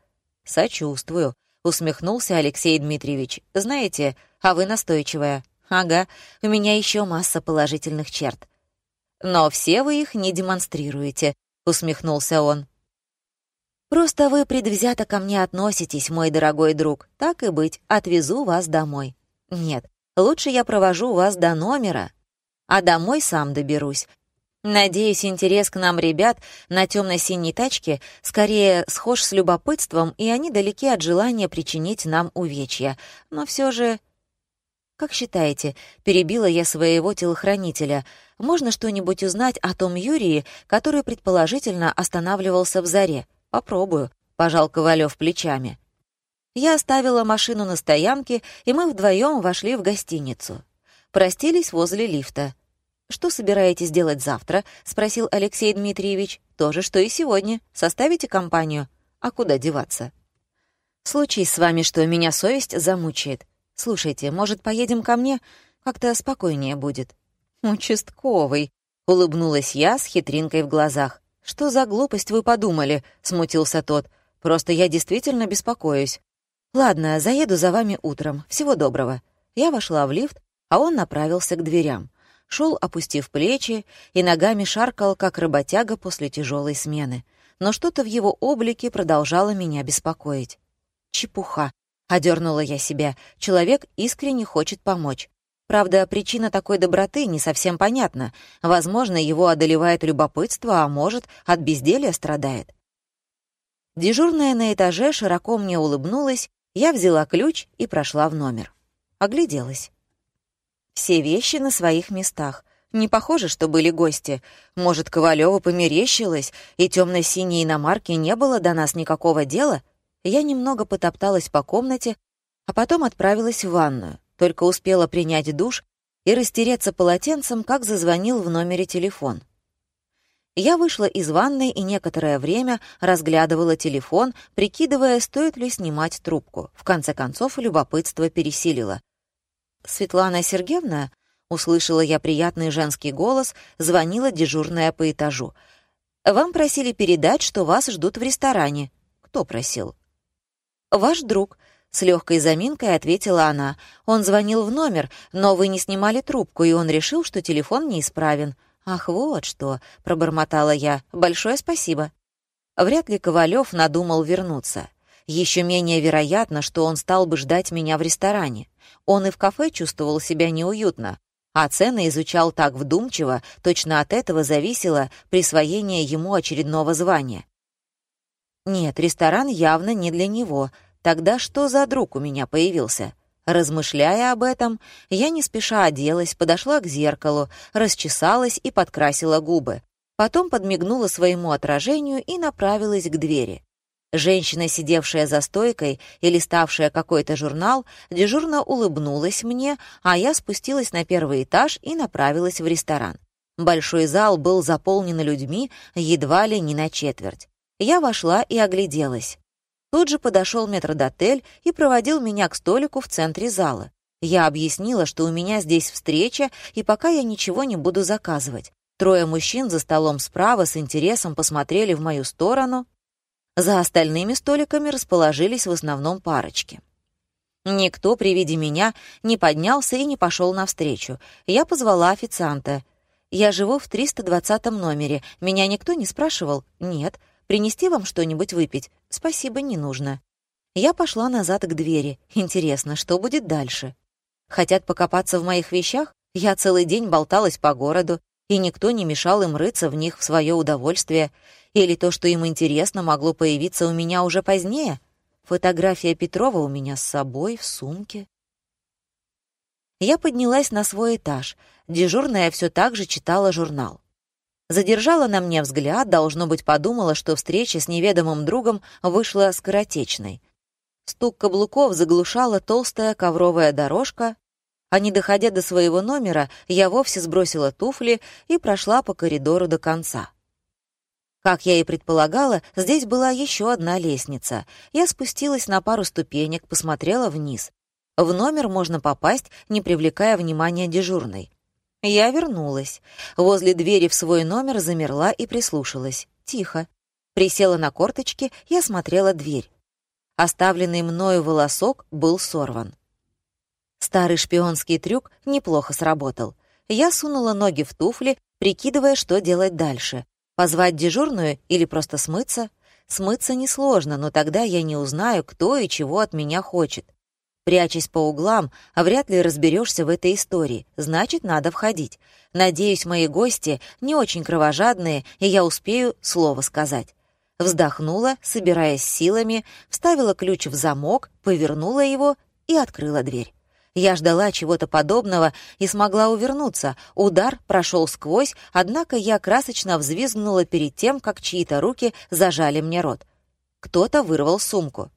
Сочувствую, усмехнулся Алексей Дмитриевич. Знаете, а вы настойчивая. Ага, у меня еще масса положительных черт. Но все вы их не демонстрируете, усмехнулся он. Просто вы предвзято ко мне относитесь, мой дорогой друг. Так и быть, отвезу вас домой. Нет, лучше я провожу вас до номера, а домой сам доберусь. Надеюсь, интерес к нам ребят на темно-синей тачке скорее схож с любопытством, и они далеки от желания причинить нам увечья. Но все же «Как считаете, перебила я своего телохранителя, можно что-нибудь узнать о том Юрии, который предположительно останавливался в заре? Попробую», — пожал Ковалев плечами. Я оставила машину на стоянке, и мы вдвоем вошли в гостиницу. Простились возле лифта. «Что собираетесь делать завтра?» — спросил Алексей Дмитриевич. «То же, что и сегодня. Составите компанию? А куда деваться?» «Случись с вами, что меня совесть замучает. «Слушайте, может, поедем ко мне? Как-то спокойнее будет». «Участковый», — улыбнулась я с хитринкой в глазах. «Что за глупость вы подумали?» — смутился тот. «Просто я действительно беспокоюсь». «Ладно, заеду за вами утром. Всего доброго». Я вошла в лифт, а он направился к дверям. Шел, опустив плечи, и ногами шаркал, как работяга после тяжелой смены. Но что-то в его облике продолжало меня беспокоить. Чепуха. Одернула я себя. Человек искренне хочет помочь. Правда, причина такой доброты не совсем понятна. Возможно, его одолевает любопытство, а может, от безделья страдает. Дежурная на этаже широко мне улыбнулась, я взяла ключ и прошла в номер. Огляделась. Все вещи на своих местах. Не похоже, что были гости. Может, Ковалёва померещилась, и темно-синей иномарки не было до нас никакого дела — я немного потопталась по комнате, а потом отправилась в ванную. Только успела принять душ и растереться полотенцем, как зазвонил в номере телефон. Я вышла из ванной и некоторое время разглядывала телефон, прикидывая, стоит ли снимать трубку. В конце концов, любопытство пересилило. «Светлана Сергеевна?» — услышала я приятный женский голос, звонила дежурная по этажу. «Вам просили передать, что вас ждут в ресторане». «Кто просил?» «Ваш друг», — с легкой заминкой ответила она. «Он звонил в номер, но вы не снимали трубку, и он решил, что телефон неисправен». «Ах, вот что», — пробормотала я. «Большое спасибо». Вряд ли Ковалев надумал вернуться. Еще менее вероятно, что он стал бы ждать меня в ресторане. Он и в кафе чувствовал себя неуютно, а цены изучал так вдумчиво, точно от этого зависело присвоение ему очередного звания. Нет, ресторан явно не для него. Тогда что за друг у меня появился? Размышляя об этом, я не спеша оделась, подошла к зеркалу, расчесалась и подкрасила губы. Потом подмигнула своему отражению и направилась к двери. Женщина, сидевшая за стойкой и листавшая какой-то журнал, дежурно улыбнулась мне, а я спустилась на первый этаж и направилась в ресторан. Большой зал был заполнен людьми едва ли не на четверть. Я вошла и огляделась. Тут же подошел метрдотель и проводил меня к столику в центре зала. Я объяснила, что у меня здесь встреча, и пока я ничего не буду заказывать. Трое мужчин за столом справа с интересом посмотрели в мою сторону. За остальными столиками расположились в основном парочки. Никто при виде меня не поднялся и не пошел навстречу. Я позвала официанта. «Я живу в 320 номере. Меня никто не спрашивал?» «Нет». «Принести вам что-нибудь выпить?» «Спасибо, не нужно». Я пошла назад к двери. Интересно, что будет дальше? Хотят покопаться в моих вещах? Я целый день болталась по городу, и никто не мешал им рыться в них в свое удовольствие, или то, что им интересно, могло появиться у меня уже позднее. Фотография Петрова у меня с собой, в сумке. Я поднялась на свой этаж. Дежурная все так же читала журнал. Задержала на мне взгляд, должно быть, подумала, что встреча с неведомым другом вышла скоротечной. Стук каблуков заглушала толстая ковровая дорожка, а не доходя до своего номера, я вовсе сбросила туфли и прошла по коридору до конца. Как я и предполагала, здесь была еще одна лестница. Я спустилась на пару ступенек, посмотрела вниз. В номер можно попасть, не привлекая внимания дежурной. Я вернулась. Возле двери в свой номер замерла и прислушалась. Тихо. Присела на корточки и осмотрела дверь. Оставленный мною волосок был сорван. Старый шпионский трюк неплохо сработал. Я сунула ноги в туфли, прикидывая, что делать дальше. Позвать дежурную или просто смыться? Смыться несложно, но тогда я не узнаю, кто и чего от меня хочет. Прячась по углам, а вряд ли разберешься в этой истории. Значит, надо входить. Надеюсь, мои гости не очень кровожадные, и я успею слово сказать. Вздохнула, собираясь силами, вставила ключ в замок, повернула его и открыла дверь. Я ждала чего-то подобного и смогла увернуться. Удар прошел сквозь, однако я красочно взвизгнула перед тем, как чьи-то руки зажали мне рот. Кто-то вырвал сумку.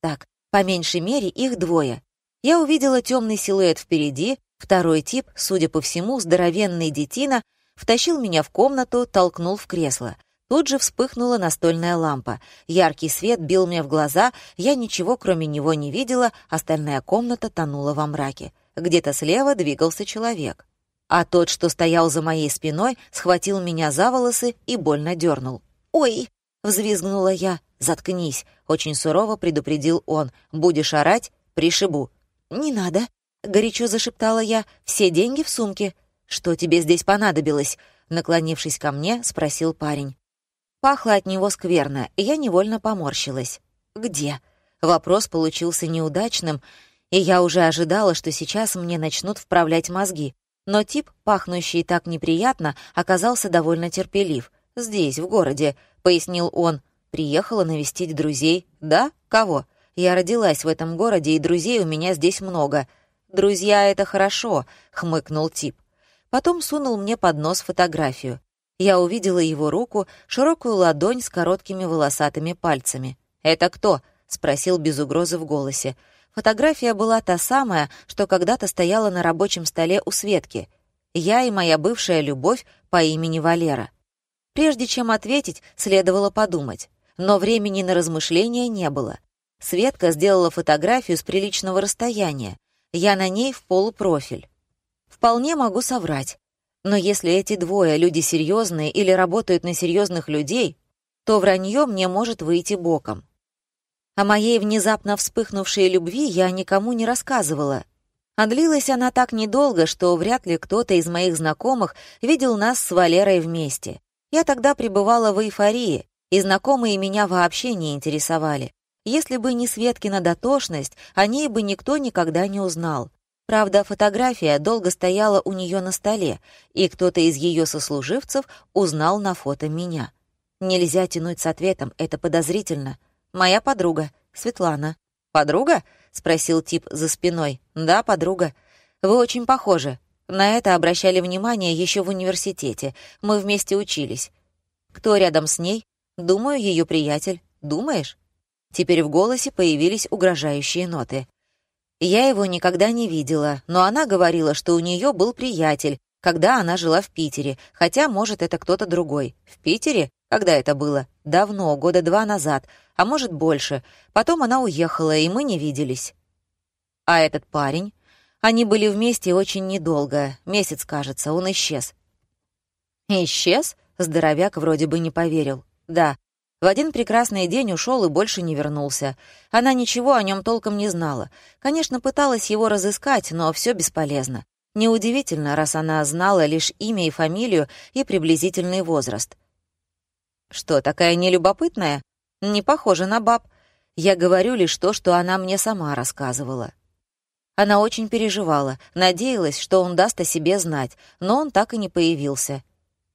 Так, по меньшей мере, их двое. Я увидела темный силуэт впереди, второй тип, судя по всему, здоровенный детина, втащил меня в комнату, толкнул в кресло — Тут же вспыхнула настольная лампа. Яркий свет бил мне в глаза, я ничего кроме него не видела, остальная комната тонула во мраке. Где-то слева двигался человек. А тот, что стоял за моей спиной, схватил меня за волосы и больно дернул. «Ой!» — взвизгнула я. «Заткнись!» — очень сурово предупредил он. «Будешь орать — пришибу». «Не надо!» — горячо зашептала я. «Все деньги в сумке». «Что тебе здесь понадобилось?» Наклонившись ко мне, спросил парень. Пахло от него скверно, и я невольно поморщилась. «Где?» Вопрос получился неудачным, и я уже ожидала, что сейчас мне начнут вправлять мозги. Но тип, пахнущий так неприятно, оказался довольно терпелив. «Здесь, в городе», — пояснил он. «Приехала навестить друзей». «Да? Кого?» «Я родилась в этом городе, и друзей у меня здесь много». «Друзья — это хорошо», — хмыкнул тип. Потом сунул мне под нос фотографию. Я увидела его руку, широкую ладонь с короткими волосатыми пальцами. «Это кто?» — спросил без угрозы в голосе. Фотография была та самая, что когда-то стояла на рабочем столе у Светки. Я и моя бывшая любовь по имени Валера. Прежде чем ответить, следовало подумать. Но времени на размышления не было. Светка сделала фотографию с приличного расстояния. Я на ней в полупрофиль. Вполне могу соврать. Но если эти двое люди серьезные или работают на серьезных людей, то вранье мне может выйти боком. О моей внезапно вспыхнувшей любви я никому не рассказывала. А длилась она так недолго, что вряд ли кто-то из моих знакомых видел нас с Валерой вместе. Я тогда пребывала в эйфории, и знакомые меня вообще не интересовали. Если бы не Светкина дотошность, о ней бы никто никогда не узнал. Правда, фотография долго стояла у нее на столе, и кто-то из ее сослуживцев узнал на фото меня. Нельзя тянуть с ответом, это подозрительно. Моя подруга, Светлана. «Подруга?» — спросил тип за спиной. «Да, подруга. Вы очень похожи. На это обращали внимание еще в университете. Мы вместе учились. Кто рядом с ней? Думаю, ее приятель. Думаешь?» Теперь в голосе появились угрожающие ноты. Я его никогда не видела, но она говорила, что у нее был приятель, когда она жила в Питере, хотя, может, это кто-то другой. В Питере? Когда это было? Давно, года два назад, а может, больше. Потом она уехала, и мы не виделись. А этот парень? Они были вместе очень недолго, месяц, кажется, он исчез. Исчез? Здоровяк вроде бы не поверил. Да, в один прекрасный день ушел и больше не вернулся. Она ничего о нем толком не знала. Конечно, пыталась его разыскать, но все бесполезно. Неудивительно, раз она знала лишь имя и фамилию и приблизительный возраст. Что, такая нелюбопытная? Не похожа на баб. Я говорю лишь то, что она мне сама рассказывала. Она очень переживала, надеялась, что он даст о себе знать, но он так и не появился.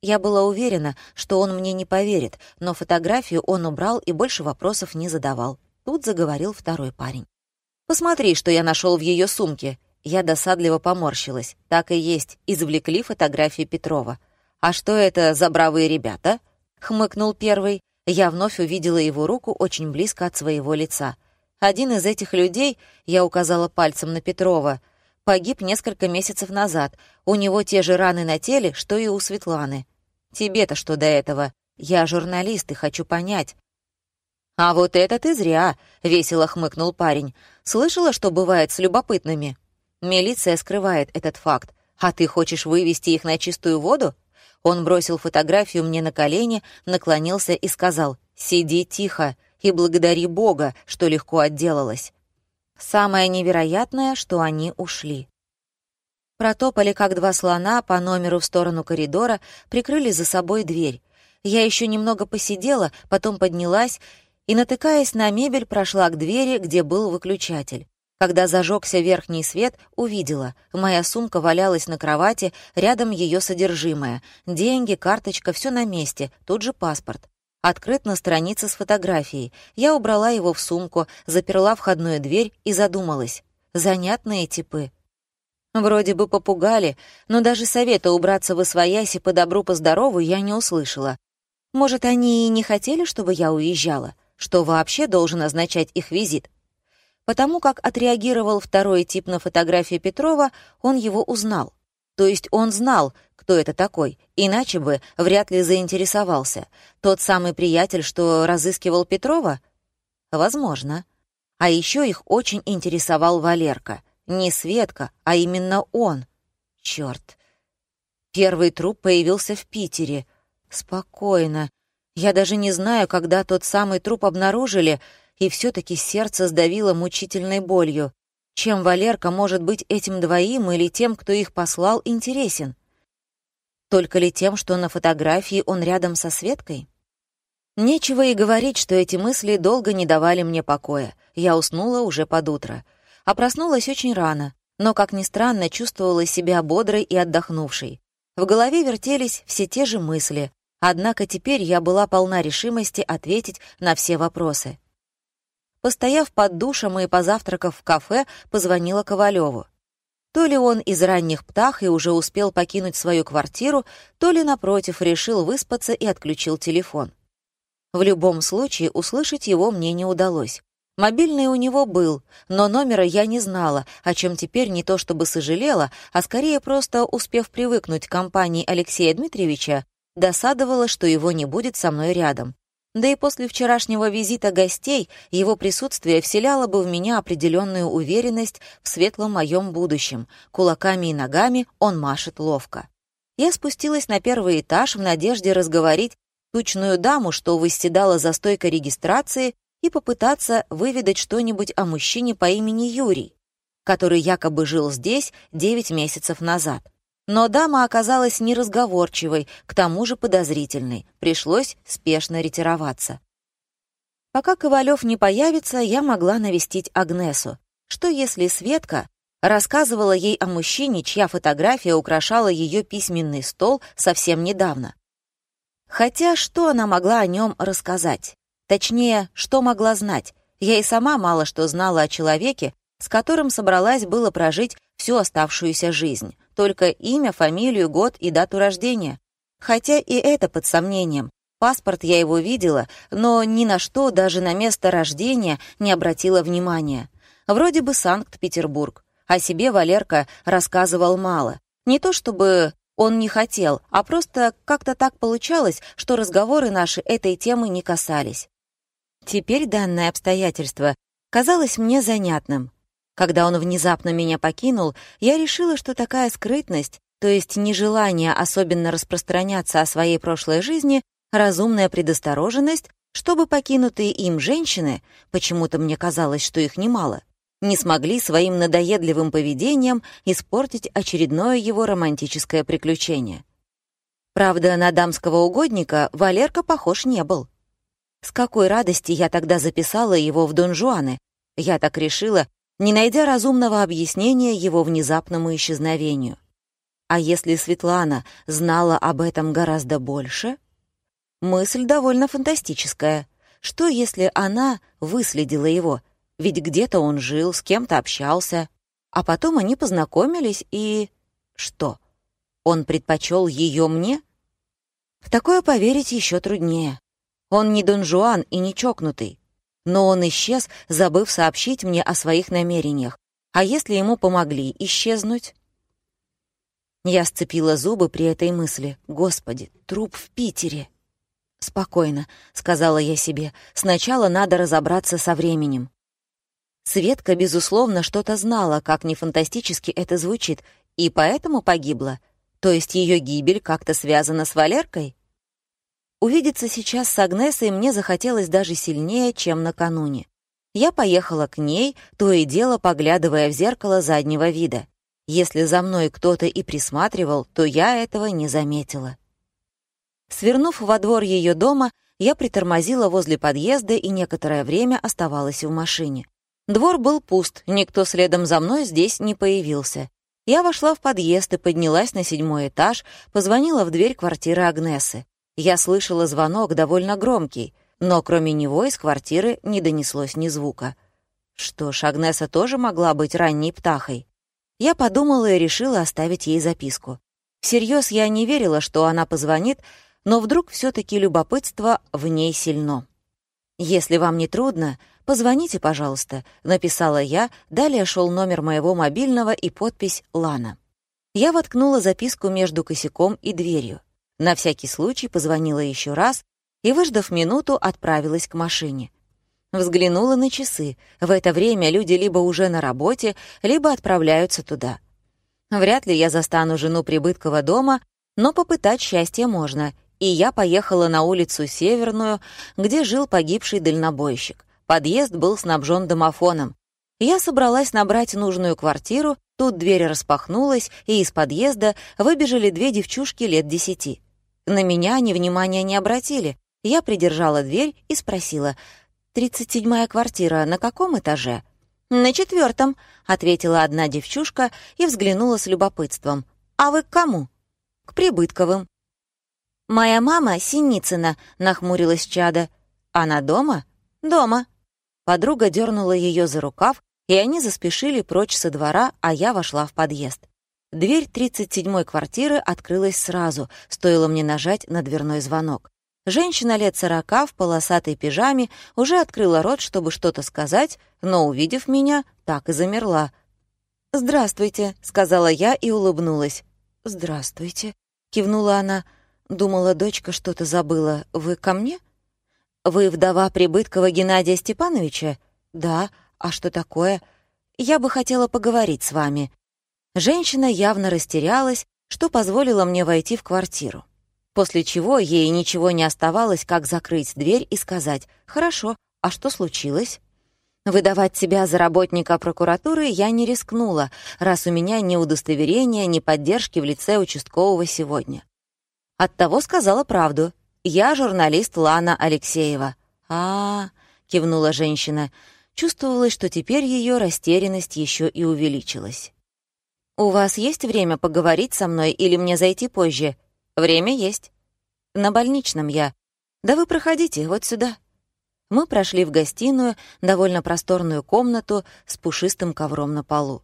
Я была уверена, что он мне не поверит, но фотографию он убрал и больше вопросов не задавал. Тут заговорил второй парень. «Посмотри, что я нашел в ее сумке». Я досадливо поморщилась. Так и есть, извлекли фотографию Петрова. «А что это за бравые ребята?» — хмыкнул первый. Я вновь увидела его руку очень близко от своего лица. Один из этих людей, я указала пальцем на Петрова, погиб несколько месяцев назад. У него те же раны на теле, что и у Светланы. Тебе-то что до этого? Я журналист и хочу понять». «А вот это ты зря», — весело хмыкнул парень. «Слышала, что бывает с любопытными?» «Милиция скрывает этот факт. А ты хочешь вывести их на чистую воду?» Он бросил фотографию мне на колени, наклонился и сказал «Сиди тихо и благодари Бога, что легко отделалась». Самое невероятное, что они ушли. Протопали, как два слона, по номеру в сторону коридора, прикрыли за собой дверь. Я еще немного посидела, потом поднялась и, натыкаясь на мебель, прошла к двери, где был выключатель. Когда зажегся верхний свет, увидела. Моя сумка валялась на кровати, рядом ее содержимое. Деньги, карточка, все на месте, тут же паспорт. Открыт на странице с фотографией. Я убрала его в сумку, заперла входную дверь и задумалась. Занятные типы. Вроде бы попугали, но даже совета убраться в освояси по добру, по здорову я не услышала. Может, они и не хотели, чтобы я уезжала? Что вообще должен означать их визит? Потому как отреагировал второй тип на фотографии Петрова, он его узнал. То есть он знал, кто это такой, иначе бы вряд ли заинтересовался. Тот самый приятель, что разыскивал Петрова? Возможно. А еще их очень интересовал Валерка. Не Светка, а именно он. Черт. Первый труп появился в Питере. Спокойно. Я даже не знаю, когда тот самый труп обнаружили, и все таки сердце сдавило мучительной болью. Чем Валерка может быть этим двоим или тем, кто их послал, интересен? Только ли тем, что на фотографии он рядом со Светкой? Нечего и говорить, что эти мысли долго не давали мне покоя. Я уснула уже под утро а проснулась очень рано, но, как ни странно, чувствовала себя бодрой и отдохнувшей. В голове вертелись все те же мысли, однако теперь я была полна решимости ответить на все вопросы. Постояв под душем и позавтракав в кафе, позвонила Ковалеву. То ли он из ранних птах и уже успел покинуть свою квартиру, то ли, напротив, решил выспаться и отключил телефон. В любом случае, услышать его мне не удалось. Мобильный у него был, но номера я не знала, о чем теперь не то чтобы сожалела, а скорее просто, успев привыкнуть к компании Алексея Дмитриевича, досадовала, что его не будет со мной рядом. Да и после вчерашнего визита гостей его присутствие вселяло бы в меня определенную уверенность в светлом моем будущем. Кулаками и ногами он машет ловко. Я спустилась на первый этаж в надежде разговорить тучную даму, что восседала за стойкой регистрации и попытаться выведать что-нибудь о мужчине по имени Юрий, который якобы жил здесь 9 месяцев назад. Но дама оказалась неразговорчивой, к тому же подозрительной. Пришлось спешно ретироваться. Пока Ковалев не появится, я могла навестить Агнесу. Что если Светка рассказывала ей о мужчине, чья фотография украшала ее письменный стол совсем недавно? Хотя что она могла о нем рассказать? Точнее, что могла знать. Я и сама мало что знала о человеке, с которым собралась было прожить всю оставшуюся жизнь. Только имя, фамилию, год и дату рождения. Хотя и это под сомнением. Паспорт я его видела, но ни на что, даже на место рождения, не обратила внимания. Вроде бы Санкт-Петербург. О себе Валерка рассказывал мало. Не то чтобы он не хотел, а просто как-то так получалось, что разговоры наши этой темы не касались. Теперь данное обстоятельство казалось мне занятным. Когда он внезапно меня покинул, я решила, что такая скрытность, то есть нежелание особенно распространяться о своей прошлой жизни, разумная предостороженность, чтобы покинутые им женщины, почему-то мне казалось, что их немало, не смогли своим надоедливым поведением испортить очередное его романтическое приключение. Правда, на дамского угодника Валерка похож не был. С какой радости я тогда записала его в Дон Жуаны. Я так решила, не найдя разумного объяснения его внезапному исчезновению. А если Светлана знала об этом гораздо больше? Мысль довольно фантастическая. Что, если она выследила его? Ведь где-то он жил, с кем-то общался. А потом они познакомились и... Что? Он предпочел ее мне? В такое поверить еще труднее. Он не Дон Жуан и не чокнутый. Но он исчез, забыв сообщить мне о своих намерениях. А если ему помогли исчезнуть? Я сцепила зубы при этой мысли. Господи, труп в Питере. «Спокойно», — сказала я себе. «Сначала надо разобраться со временем». Светка, безусловно, что-то знала, как не фантастически это звучит, и поэтому погибла. То есть ее гибель как-то связана с Валеркой? Увидеться сейчас с Агнесой мне захотелось даже сильнее, чем накануне. Я поехала к ней, то и дело поглядывая в зеркало заднего вида. Если за мной кто-то и присматривал, то я этого не заметила. Свернув во двор ее дома, я притормозила возле подъезда и некоторое время оставалась в машине. Двор был пуст, никто следом за мной здесь не появился. Я вошла в подъезд и поднялась на седьмой этаж, позвонила в дверь квартиры Агнесы. Я слышала звонок довольно громкий, но кроме него из квартиры не донеслось ни звука. Что ж, Агнеса тоже могла быть ранней птахой. Я подумала и решила оставить ей записку. Всерьез я не верила, что она позвонит, но вдруг все таки любопытство в ней сильно. «Если вам не трудно, позвоните, пожалуйста», — написала я, далее шел номер моего мобильного и подпись «Лана». Я воткнула записку между косяком и дверью. На всякий случай позвонила еще раз и, выждав минуту, отправилась к машине. Взглянула на часы. В это время люди либо уже на работе, либо отправляются туда. Вряд ли я застану жену Прибыткова дома, но попытать счастье можно, и я поехала на улицу Северную, где жил погибший дальнобойщик. Подъезд был снабжен домофоном. Я собралась набрать нужную квартиру, тут дверь распахнулась, и из подъезда выбежали две девчушки лет десяти. На меня они внимания не обратили. Я придержала дверь и спросила — «Тридцать седьмая квартира на каком этаже?» «На четвертом», — ответила одна девчушка и взглянула с любопытством. «А вы к кому?» «К Прибытковым». «Моя мама Синицына», — нахмурилась Чада. «Она дома?» «Дома». Подруга дернула ее за рукав, и они заспешили прочь со двора, а я вошла в подъезд. Дверь тридцать седьмой квартиры открылась сразу, стоило мне нажать на дверной звонок. Женщина лет сорока в полосатой пижаме уже открыла рот, чтобы что-то сказать, но, увидев меня, так и замерла. «Здравствуйте», — сказала я и улыбнулась. «Здравствуйте», — кивнула она. Думала, дочка что-то забыла. «Вы ко мне?» «Вы вдова Прибыткова Геннадия Степановича?» «Да. А что такое?» «Я бы хотела поговорить с вами». Женщина явно растерялась, что позволило мне войти в квартиру после чего ей ничего не оставалось, как закрыть дверь и сказать «Хорошо, а что случилось?» Выдавать себя за работника прокуратуры я не рискнула, раз у меня ни удостоверения, ни поддержки в лице участкового сегодня. Оттого сказала правду. Я журналист Лана Алексеева. а, -а, -а кивнула женщина. Чувствовалось, что теперь ее растерянность еще и увеличилась. «У вас есть время поговорить со мной или мне зайти позже?» «Время есть. На больничном я. Да вы проходите, вот сюда». Мы прошли в гостиную, довольно просторную комнату с пушистым ковром на полу.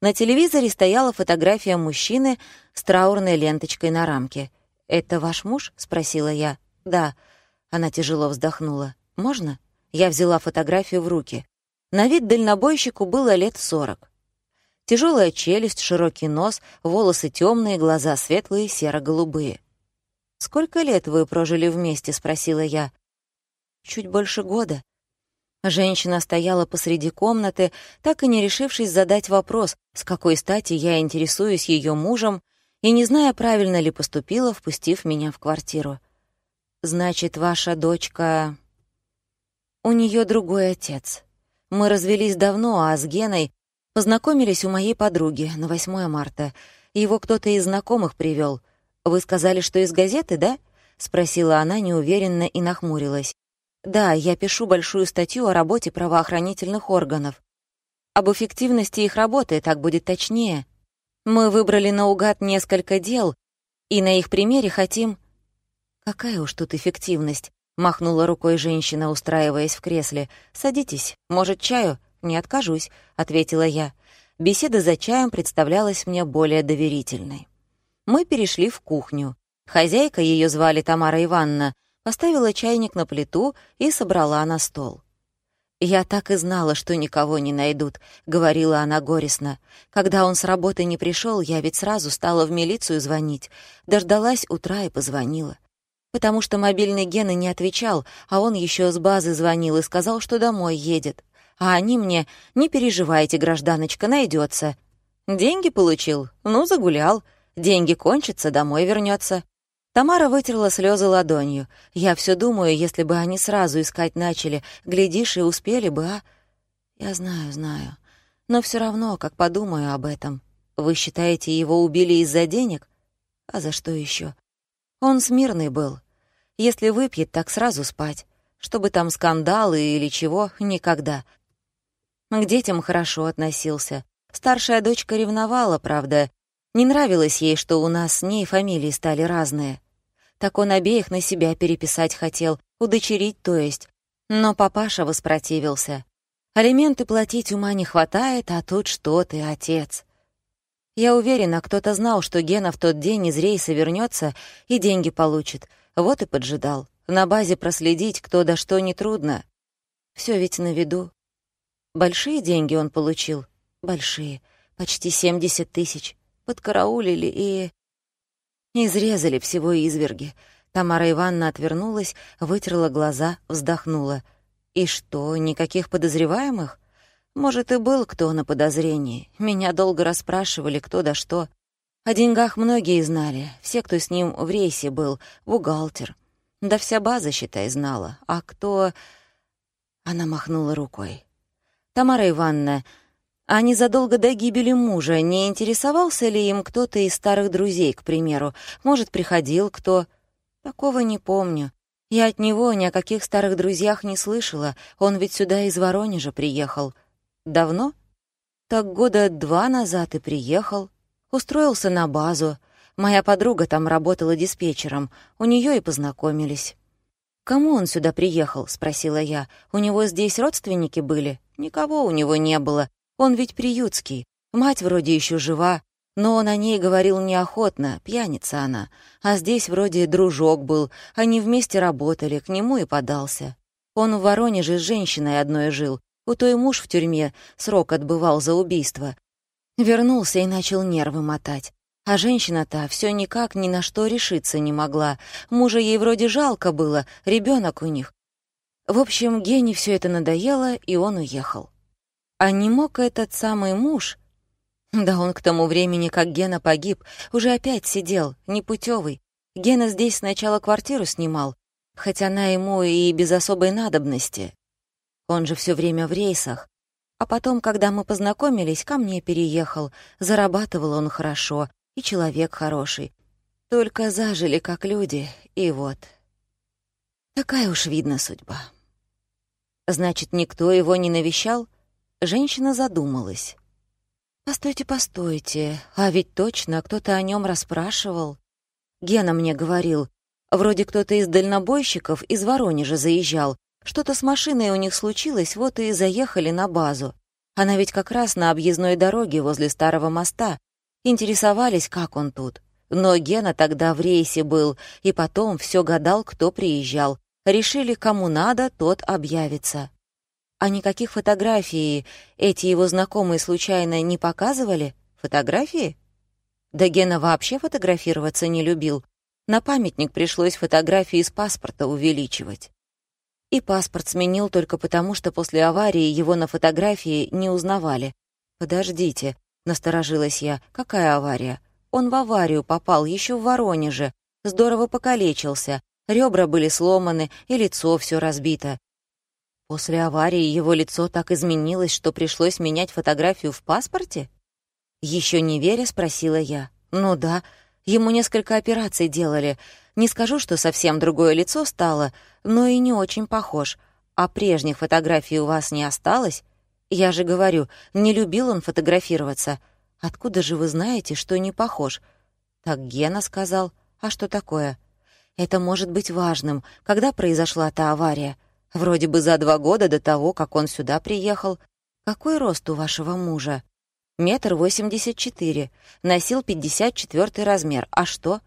На телевизоре стояла фотография мужчины с траурной ленточкой на рамке. «Это ваш муж?» — спросила я. «Да», — она тяжело вздохнула. «Можно?» Я взяла фотографию в руки. На вид дальнобойщику было лет сорок. Тяжелая челюсть, широкий нос, волосы темные, глаза светлые, серо-голубые. «Сколько лет вы прожили вместе?» — спросила я. «Чуть больше года». Женщина стояла посреди комнаты, так и не решившись задать вопрос, с какой стати я интересуюсь ее мужем, и не зная, правильно ли поступила, впустив меня в квартиру. «Значит, ваша дочка...» «У нее другой отец. Мы развелись давно, а с Геной познакомились у моей подруги на 8 марта. Его кто-то из знакомых привел. Вы сказали, что из газеты, да?» — спросила она неуверенно и нахмурилась. «Да, я пишу большую статью о работе правоохранительных органов. Об эффективности их работы, так будет точнее. Мы выбрали наугад несколько дел, и на их примере хотим... Какая уж тут эффективность, махнула рукой женщина, устраиваясь в кресле. Садитесь, может, чаю? Не откажусь, ответила я. Беседа за чаем представлялась мне более доверительной. Мы перешли в кухню. Хозяйка, ее звали Тамара Ивановна, поставила чайник на плиту и собрала на стол. «Я так и знала, что никого не найдут», — говорила она горестно. «Когда он с работы не пришел, я ведь сразу стала в милицию звонить. Дождалась утра и позвонила. Потому что мобильный Гена не отвечал, а он еще с базы звонил и сказал, что домой едет. А они мне «Не переживайте, гражданочка, найдется. Деньги получил? Ну, загулял. Деньги кончатся, домой вернется. Тамара вытерла слезы ладонью. «Я все думаю, если бы они сразу искать начали, глядишь, и успели бы, а...» «Я знаю, знаю. Но все равно, как подумаю об этом. Вы считаете, его убили из-за денег? А за что еще? Он смирный был. Если выпьет, так сразу спать. Чтобы там скандалы или чего, никогда. К детям хорошо относился. Старшая дочка ревновала, правда, не нравилось ей, что у нас с ней фамилии стали разные. Так он обеих на себя переписать хотел, удочерить, то есть. Но папаша воспротивился. Алименты платить ума не хватает, а тут что ты, отец. Я уверена, кто-то знал, что Гена в тот день из рейса вернется и деньги получит. Вот и поджидал. На базе проследить, кто да что, нетрудно. Все ведь на виду. Большие деньги он получил? Большие. Почти 70 тысяч подкараулили и... Изрезали всего изверги. Тамара Ивановна отвернулась, вытерла глаза, вздохнула. И что, никаких подозреваемых? Может, и был кто на подозрении. Меня долго расспрашивали, кто да что. О деньгах многие знали, все, кто с ним в рейсе был, бухгалтер. Да вся база, считай, знала. А кто... Она махнула рукой. «Тамара Ивановна, а незадолго до гибели мужа не интересовался ли им кто-то из старых друзей, к примеру? Может, приходил кто? Такого не помню. Я от него ни о каких старых друзьях не слышала. Он ведь сюда из Воронежа приехал. Давно? Так года два назад и приехал. Устроился на базу. Моя подруга там работала диспетчером. У нее и познакомились. «Кому он сюда приехал?» — спросила я. «У него здесь родственники были?» «Никого у него не было. Он ведь приютский, мать вроде еще жива, но он о ней говорил неохотно, пьяница она. А здесь вроде дружок был, они вместе работали, к нему и подался. Он в Воронеже с женщиной одной жил, у той муж в тюрьме срок отбывал за убийство. Вернулся и начал нервы мотать. А женщина-то все никак ни на что решиться не могла. Мужа ей вроде жалко было, ребенок у них. В общем, Гене все это надоело, и он уехал. А не мог этот самый муж... Да он к тому времени, как Гена погиб, уже опять сидел, непутевый. Гена здесь сначала квартиру снимал, хотя она ему и без особой надобности. Он же все время в рейсах. А потом, когда мы познакомились, ко мне переехал. Зарабатывал он хорошо, и человек хороший. Только зажили как люди, и вот. Такая уж видна судьба. Значит, никто его не навещал? Женщина задумалась. «Постойте, постойте, а ведь точно кто-то о нем расспрашивал. Гена мне говорил, вроде кто-то из дальнобойщиков из Воронежа заезжал. Что-то с машиной у них случилось, вот и заехали на базу. Она ведь как раз на объездной дороге возле старого моста. Интересовались, как он тут. Но Гена тогда в рейсе был, и потом все гадал, кто приезжал. Решили, кому надо, тот объявится. А никаких фотографий эти его знакомые случайно не показывали? Фотографии? Да Гена вообще фотографироваться не любил. На памятник пришлось фотографии из паспорта увеличивать. И паспорт сменил только потому, что после аварии его на фотографии не узнавали. «Подождите», — насторожилась я, — «какая авария?» Он в аварию попал еще в Воронеже, здорово покалечился, ребра были сломаны и лицо все разбито. После аварии его лицо так изменилось, что пришлось менять фотографию в паспорте? Еще не веря, спросила я. Ну да, ему несколько операций делали. Не скажу, что совсем другое лицо стало, но и не очень похож. А прежних фотографий у вас не осталось? Я же говорю, не любил он фотографироваться. Откуда же вы знаете, что не похож? Так Гена сказал. А что такое? Это может быть важным. Когда произошла та авария? Вроде бы за два года до того, как он сюда приехал. Какой рост у вашего мужа? Метр восемьдесят четыре. Носил пятьдесят четвертый размер. А что?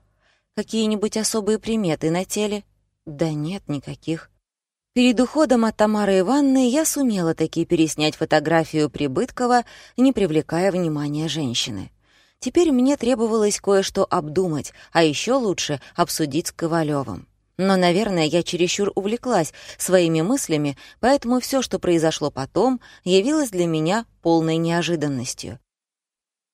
Какие-нибудь особые приметы на теле? Да нет, никаких. Перед уходом от Тамары Ивановны я сумела таки переснять фотографию Прибыткова, не привлекая внимания женщины. Теперь мне требовалось кое-что обдумать, а еще лучше обсудить с Ковалевым. Но, наверное, я чересчур увлеклась своими мыслями, поэтому все, что произошло потом, явилось для меня полной неожиданностью.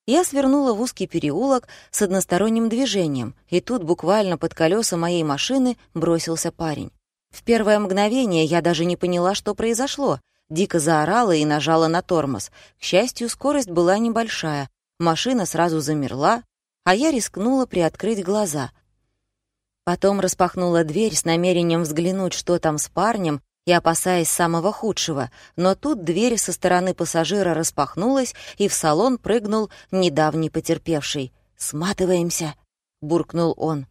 Я свернула в узкий переулок с односторонним движением, и тут буквально под колеса моей машины бросился парень. В первое мгновение я даже не поняла, что произошло. Дико заорала и нажала на тормоз. К счастью, скорость была небольшая. Машина сразу замерла, а я рискнула приоткрыть глаза — Потом распахнула дверь с намерением взглянуть, что там с парнем, и опасаясь самого худшего, но тут дверь со стороны пассажира распахнулась, и в салон прыгнул недавний потерпевший. «Сматываемся!» — буркнул он.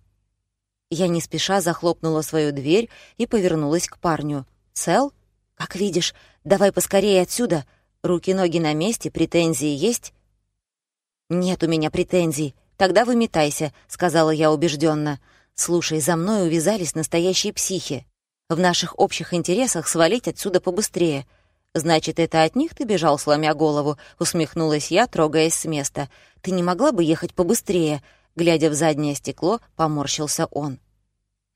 Я не спеша захлопнула свою дверь и повернулась к парню. «Цел? Как видишь. Давай поскорее отсюда. Руки-ноги на месте, претензии есть?» «Нет у меня претензий. Тогда выметайся», — сказала я убежденно. Слушай, за мной увязались настоящие психи. В наших общих интересах свалить отсюда побыстрее. Значит, это от них ты бежал, сломя голову, усмехнулась я, трогаясь с места. Ты не могла бы ехать побыстрее? Глядя в заднее стекло, поморщился он.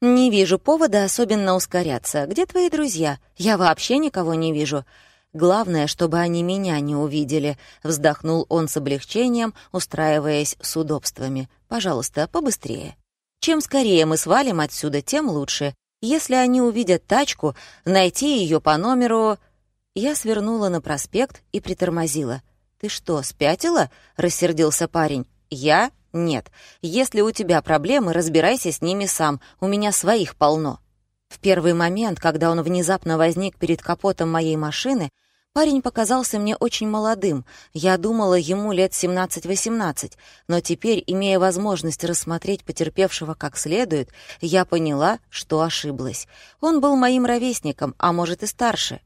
«Не вижу повода особенно ускоряться. Где твои друзья? Я вообще никого не вижу. Главное, чтобы они меня не увидели», — вздохнул он с облегчением, устраиваясь с удобствами. «Пожалуйста, побыстрее». Чем скорее мы свалим отсюда, тем лучше. Если они увидят тачку, найти ее по номеру... Я свернула на проспект и притормозила. «Ты что, спятила?» — рассердился парень. «Я? Нет. Если у тебя проблемы, разбирайся с ними сам. У меня своих полно». В первый момент, когда он внезапно возник перед капотом моей машины, Парень показался мне очень молодым. Я думала, ему лет 17-18, но теперь, имея возможность рассмотреть потерпевшего как следует, я поняла, что ошиблась. Он был моим ровесником, а может и старше.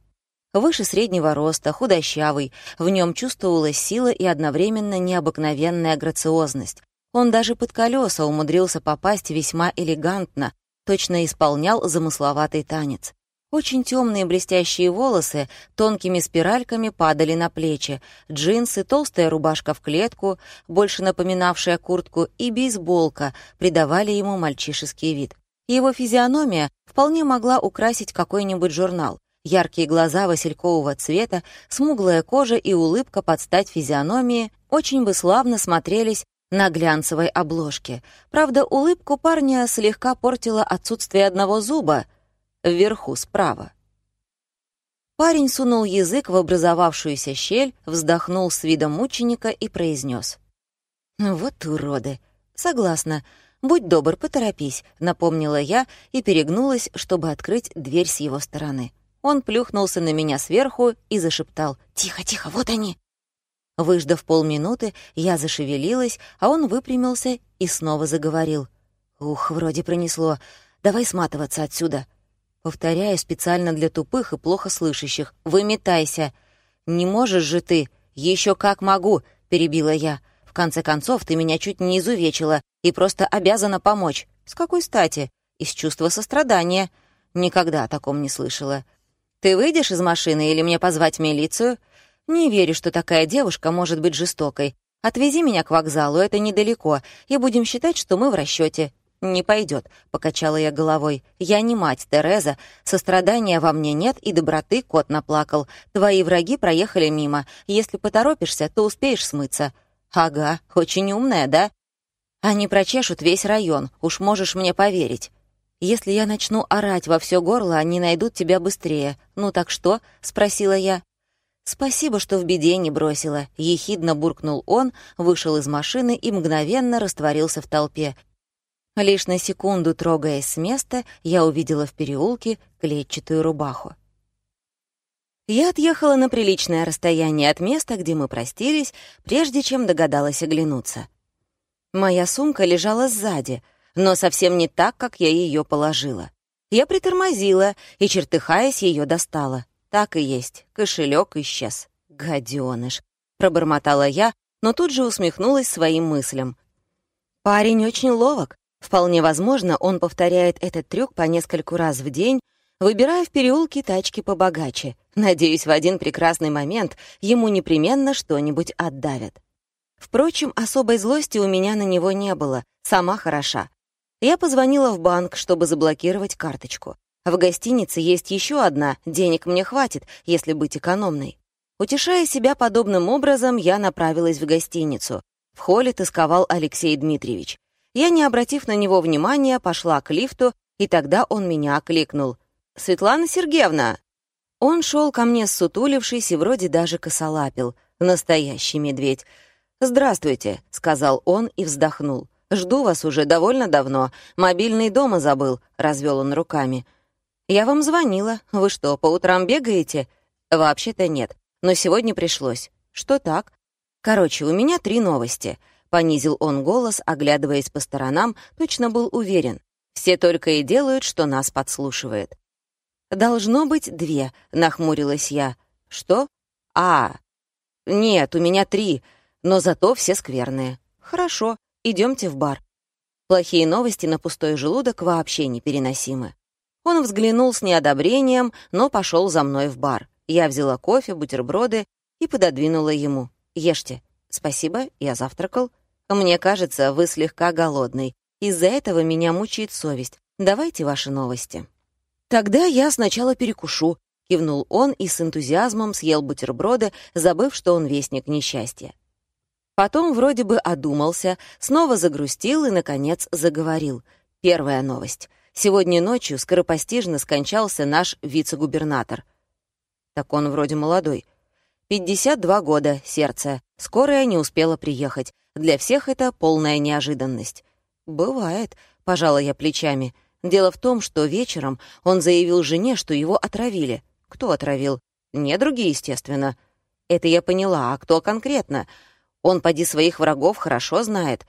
Выше среднего роста, худощавый, в нем чувствовалась сила и одновременно необыкновенная грациозность. Он даже под колеса умудрился попасть весьма элегантно, точно исполнял замысловатый танец. Очень темные блестящие волосы тонкими спиральками падали на плечи, джинсы, толстая рубашка в клетку, больше напоминавшая куртку, и бейсболка придавали ему мальчишеский вид. Его физиономия вполне могла украсить какой-нибудь журнал. Яркие глаза василькового цвета, смуглая кожа и улыбка под стать физиономии очень бы славно смотрелись на глянцевой обложке. Правда, улыбку парня слегка портило отсутствие одного зуба — вверху справа. Парень сунул язык в образовавшуюся щель, вздохнул с видом мученика и произнес. «Вот уроды! Согласна. Будь добр, поторопись», — напомнила я и перегнулась, чтобы открыть дверь с его стороны. Он плюхнулся на меня сверху и зашептал. «Тихо, тихо, вот они!» Выждав полминуты, я зашевелилась, а он выпрямился и снова заговорил. «Ух, вроде пронесло. Давай сматываться отсюда». Повторяю специально для тупых и плохо слышащих. «Выметайся!» «Не можешь же ты!» «Еще как могу!» — перебила я. В конце концов, ты меня чуть не изувечила и просто обязана помочь. С какой стати? Из чувства сострадания. Никогда о таком не слышала. Ты выйдешь из машины или мне позвать милицию? Не верю, что такая девушка может быть жестокой. Отвези меня к вокзалу, это недалеко, и будем считать, что мы в расчете. «Не пойдет», — покачала я головой. «Я не мать, Тереза. Сострадания во мне нет, и доброты кот наплакал. Твои враги проехали мимо. Если поторопишься, то успеешь смыться». «Ага, очень умная, да?» «Они прочешут весь район, уж можешь мне поверить. Если я начну орать во все горло, они найдут тебя быстрее. Ну так что?» — спросила я. «Спасибо, что в беде не бросила», — ехидно буркнул он, вышел из машины и мгновенно растворился в толпе. Лишь на секунду, трогаясь с места, я увидела в переулке клетчатую рубаху. Я отъехала на приличное расстояние от места, где мы простились, прежде чем догадалась оглянуться. Моя сумка лежала сзади, но совсем не так, как я ее положила. Я притормозила и, чертыхаясь, ее достала. Так и есть, кошелек исчез. «Гаденыш!» — пробормотала я, но тут же усмехнулась своим мыслям. Парень очень ловок. Вполне возможно, он повторяет этот трюк по нескольку раз в день, выбирая в переулке тачки побогаче. Надеюсь, в один прекрасный момент ему непременно что-нибудь отдавят. Впрочем, особой злости у меня на него не было, сама хороша. Я позвонила в банк, чтобы заблокировать карточку. В гостинице есть еще одна, денег мне хватит, если быть экономной. Утешая себя подобным образом, я направилась в гостиницу. В холле тосковал Алексей Дмитриевич. Я, не обратив на него внимания, пошла к лифту, и тогда он меня окликнул. «Светлана Сергеевна!» Он шел ко мне сутулившись и вроде даже косолапил. Настоящий медведь. «Здравствуйте», — сказал он и вздохнул. «Жду вас уже довольно давно. Мобильный дома забыл», — развел он руками. «Я вам звонила. Вы что, по утрам бегаете?» «Вообще-то нет. Но сегодня пришлось». «Что так?» «Короче, у меня три новости. Понизил он голос, оглядываясь по сторонам, точно был уверен. Все только и делают, что нас подслушивает. «Должно быть две», — нахмурилась я. «Что? А, нет, у меня три, но зато все скверные. Хорошо, идемте в бар». Плохие новости на пустой желудок вообще непереносимы. Он взглянул с неодобрением, но пошел за мной в бар. Я взяла кофе, бутерброды и пододвинула ему. «Ешьте». «Спасибо, я завтракал». «Мне кажется, вы слегка голодный. Из-за этого меня мучает совесть. Давайте ваши новости». «Тогда я сначала перекушу», — кивнул он и с энтузиазмом съел бутерброды, забыв, что он вестник несчастья. Потом вроде бы одумался, снова загрустил и, наконец, заговорил. Первая новость. Сегодня ночью скоропостижно скончался наш вице-губернатор. Так он вроде молодой. 52 года, сердце. Скорая не успела приехать. Для всех это полная неожиданность. «Бывает», — пожала я плечами. Дело в том, что вечером он заявил жене, что его отравили. Кто отравил? Недруги, естественно. Это я поняла, а кто конкретно? Он, поди, своих врагов хорошо знает.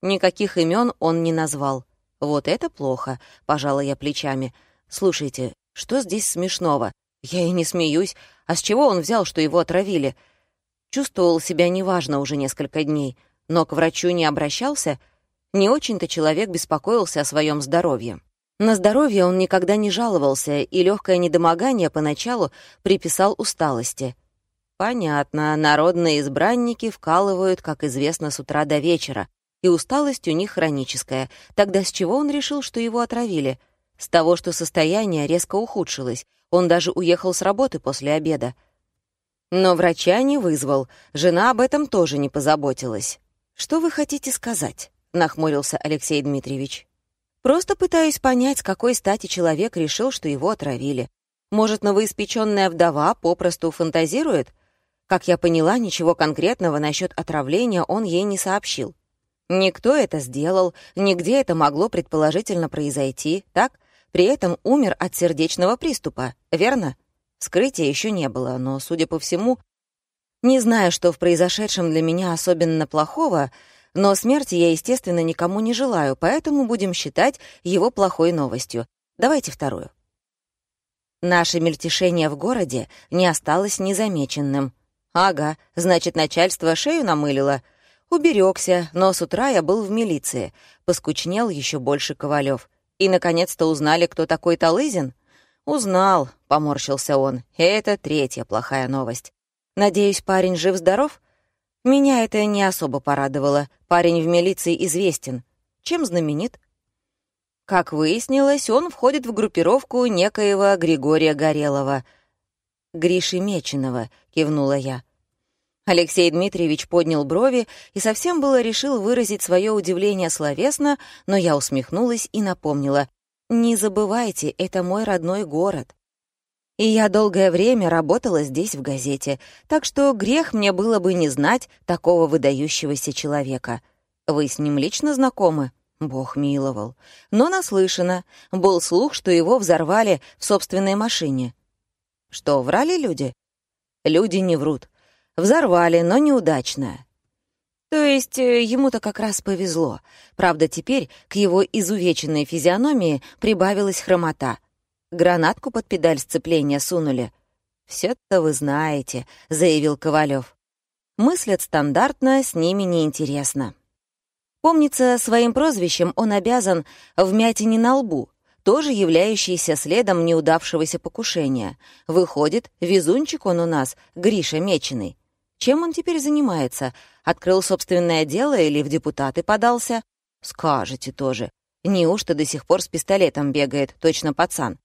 Никаких имен он не назвал. Вот это плохо, пожала я плечами. Слушайте, что здесь смешного? Я и не смеюсь. А с чего он взял, что его отравили? Чувствовал себя неважно уже несколько дней но к врачу не обращался, не очень-то человек беспокоился о своем здоровье. На здоровье он никогда не жаловался, и легкое недомогание поначалу приписал усталости. Понятно, народные избранники вкалывают, как известно, с утра до вечера, и усталость у них хроническая. Тогда с чего он решил, что его отравили? С того, что состояние резко ухудшилось. Он даже уехал с работы после обеда. Но врача не вызвал, жена об этом тоже не позаботилась. «Что вы хотите сказать?» — нахмурился Алексей Дмитриевич. «Просто пытаюсь понять, с какой стати человек решил, что его отравили. Может, новоиспеченная вдова попросту фантазирует? Как я поняла, ничего конкретного насчет отравления он ей не сообщил. Никто это сделал, нигде это могло предположительно произойти, так? При этом умер от сердечного приступа, верно? Вскрытия еще не было, но, судя по всему, не знаю, что в произошедшем для меня особенно плохого, но смерти я, естественно, никому не желаю, поэтому будем считать его плохой новостью. Давайте вторую. Наше мельтешение в городе не осталось незамеченным. Ага, значит, начальство шею намылило. Уберегся, но с утра я был в милиции. Поскучнел еще больше Ковалев. И, наконец-то, узнали, кто такой Талызин? Узнал, поморщился он. Это третья плохая новость. Надеюсь, парень жив-здоров? Меня это не особо порадовало. Парень в милиции известен. Чем знаменит? Как выяснилось, он входит в группировку некоего Григория Горелова. «Гриши Меченого», — кивнула я. Алексей Дмитриевич поднял брови и совсем было решил выразить свое удивление словесно, но я усмехнулась и напомнила. «Не забывайте, это мой родной город. И я долгое время работала здесь в газете, так что грех мне было бы не знать такого выдающегося человека. Вы с ним лично знакомы?» Бог миловал. Но наслышано. Был слух, что его взорвали в собственной машине. Что, врали люди? Люди не врут. Взорвали, но неудачно. То есть э, ему-то как раз повезло. Правда, теперь к его изувеченной физиономии прибавилась хромота. Гранатку под педаль сцепления сунули. «Всё-то вы знаете», — заявил Ковалев. «Мыслят стандартно, с ними неинтересно». Помнится, своим прозвищем он обязан вмятине на лбу, тоже являющийся следом неудавшегося покушения. Выходит, везунчик он у нас, Гриша Меченый. Чем он теперь занимается? Открыл собственное дело или в депутаты подался? Скажете тоже. Неужто до сих пор с пистолетом бегает, точно пацан?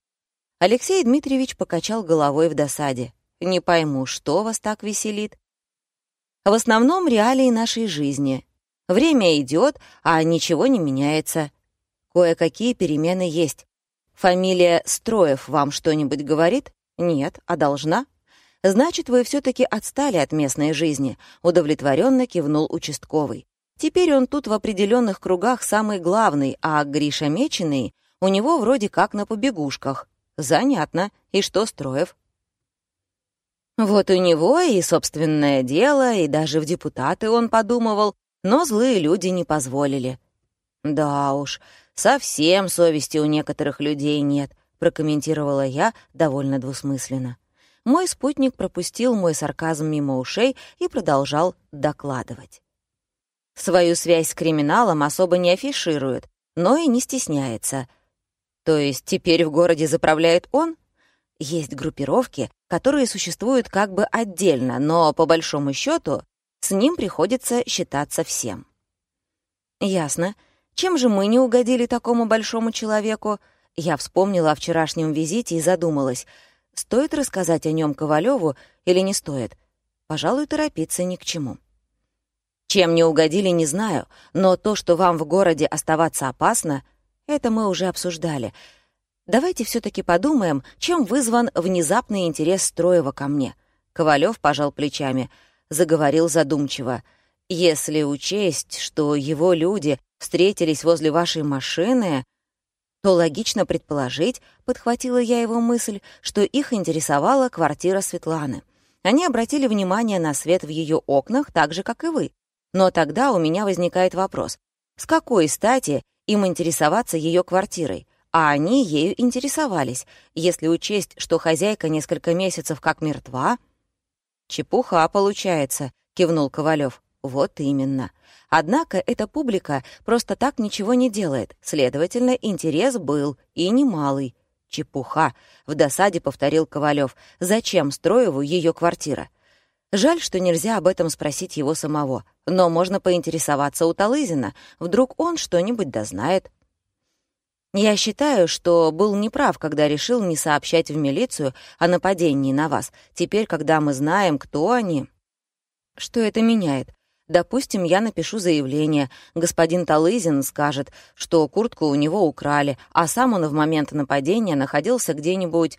Алексей Дмитриевич покачал головой в досаде. «Не пойму, что вас так веселит?» «В основном реалии нашей жизни. Время идет, а ничего не меняется. Кое-какие перемены есть. Фамилия Строев вам что-нибудь говорит? Нет, а должна?» Значит, вы все-таки отстали от местной жизни, удовлетворенно кивнул участковый. Теперь он тут в определенных кругах самый главный, а Гриша Меченый у него вроде как на побегушках. Занятно. И что, Строев? Вот у него и собственное дело, и даже в депутаты он подумывал, но злые люди не позволили. «Да уж, совсем совести у некоторых людей нет», — прокомментировала я довольно двусмысленно. Мой спутник пропустил мой сарказм мимо ушей и продолжал докладывать. Свою связь с криминалом особо не афиширует, но и не стесняется. То есть теперь в городе заправляет он? Есть группировки, которые существуют как бы отдельно, но по большому счету с ним приходится считаться всем. Ясно. Чем же мы не угодили такому большому человеку? Я вспомнила о вчерашнем визите и задумалась — Стоит рассказать о нем Ковалеву или не стоит? Пожалуй, торопиться ни к чему. Чем не угодили, не знаю, но то, что вам в городе оставаться опасно, это мы уже обсуждали. Давайте все таки подумаем, чем вызван внезапный интерес Строева ко мне. Ковалев пожал плечами, заговорил задумчиво. Если учесть, что его люди встретились возле вашей машины, то логично предположить, подхватила я его мысль, что их интересовала квартира Светланы. Они обратили внимание на свет в ее окнах, так же, как и вы. Но тогда у меня возникает вопрос, с какой стати им интересоваться ее квартирой? А они ею интересовались, если учесть, что хозяйка несколько месяцев как мертва. «Чепуха получается», — кивнул Ковалев. «Вот именно. Однако эта публика просто так ничего не делает, следовательно, интерес был, и немалый. «Чепуха», — в досаде повторил Ковалев. «Зачем Строеву ее квартира?» Жаль, что нельзя об этом спросить его самого, но можно поинтересоваться у Талызина, вдруг он что-нибудь дознает. Я считаю, что был неправ, когда решил не сообщать в милицию о нападении на вас. Теперь, когда мы знаем, кто они... Что это меняет? Допустим, я напишу заявление. Господин Талызин скажет, что куртку у него украли, а сам он в момент нападения находился где-нибудь...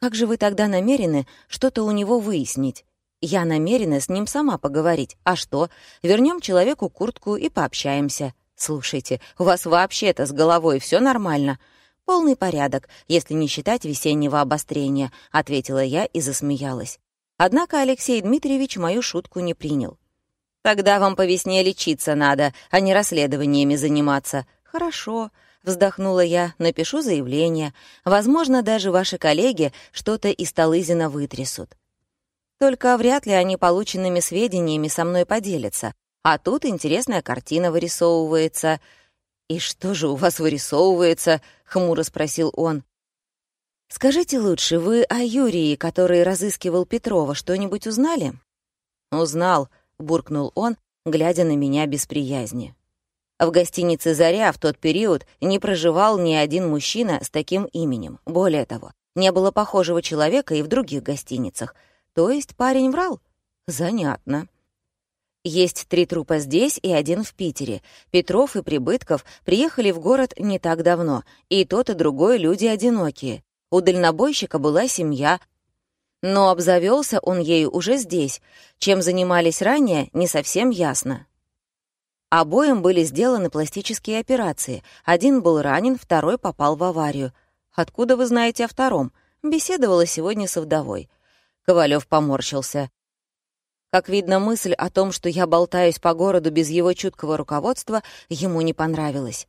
Как же вы тогда намерены что-то у него выяснить? Я намерена с ним сама поговорить. А что? Вернем человеку куртку и пообщаемся. Слушайте, у вас вообще-то с головой все нормально? Полный порядок, если не считать весеннего обострения, ответила я и засмеялась. Однако Алексей Дмитриевич мою шутку не принял. Тогда вам по весне лечиться надо, а не расследованиями заниматься. Хорошо, вздохнула я, напишу заявление. Возможно, даже ваши коллеги что-то из Талызина вытрясут. Только вряд ли они полученными сведениями со мной поделятся. А тут интересная картина вырисовывается. «И что же у вас вырисовывается?» — хмуро спросил он. «Скажите лучше, вы о Юрии, который разыскивал Петрова, что-нибудь узнали?» «Узнал», — буркнул он, глядя на меня без приязни. В гостинице «Заря» в тот период не проживал ни один мужчина с таким именем. Более того, не было похожего человека и в других гостиницах. То есть парень врал? Занятно. Есть три трупа здесь и один в Питере. Петров и Прибытков приехали в город не так давно, и тот и другой люди одинокие. У дальнобойщика была семья, но обзавелся он ею уже здесь. Чем занимались ранее, не совсем ясно. Обоим были сделаны пластические операции. Один был ранен, второй попал в аварию. «Откуда вы знаете о втором?» Беседовала сегодня со вдовой. Ковалев поморщился. Как видно, мысль о том, что я болтаюсь по городу без его чуткого руководства, ему не понравилась.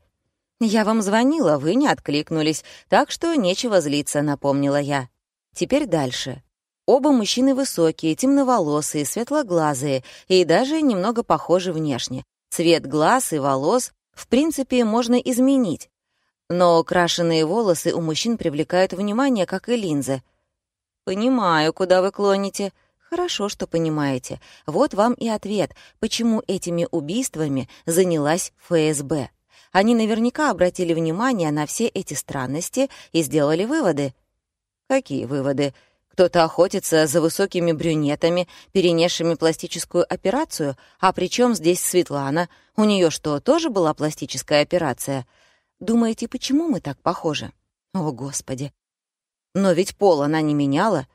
«Я вам звонила, вы не откликнулись, так что нечего злиться», — напомнила я. Теперь дальше. Оба мужчины высокие, темноволосые, светлоглазые и даже немного похожи внешне. Цвет глаз и волос, в принципе, можно изменить. Но крашеные волосы у мужчин привлекают внимание, как и линзы. «Понимаю, куда вы клоните», Хорошо, что понимаете. Вот вам и ответ, почему этими убийствами занялась ФСБ. Они наверняка обратили внимание на все эти странности и сделали выводы. Какие выводы? Кто-то охотится за высокими брюнетами, перенесшими пластическую операцию? А при чем здесь Светлана? У нее что, тоже была пластическая операция? Думаете, почему мы так похожи? О, Господи! Но ведь пол она не меняла.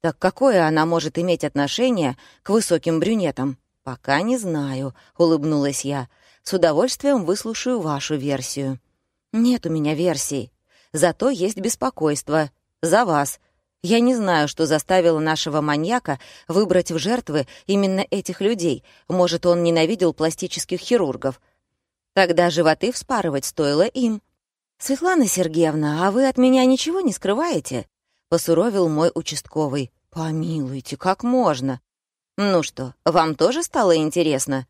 Так какое она может иметь отношение к высоким брюнетам? Пока не знаю, — улыбнулась я. С удовольствием выслушаю вашу версию. Нет у меня версий. Зато есть беспокойство. За вас. Я не знаю, что заставило нашего маньяка выбрать в жертвы именно этих людей. Может, он ненавидел пластических хирургов. Тогда животы вспарывать стоило им. «Светлана Сергеевна, а вы от меня ничего не скрываете?» — посуровил мой участковый. «Помилуйте, как можно?» «Ну что, вам тоже стало интересно?»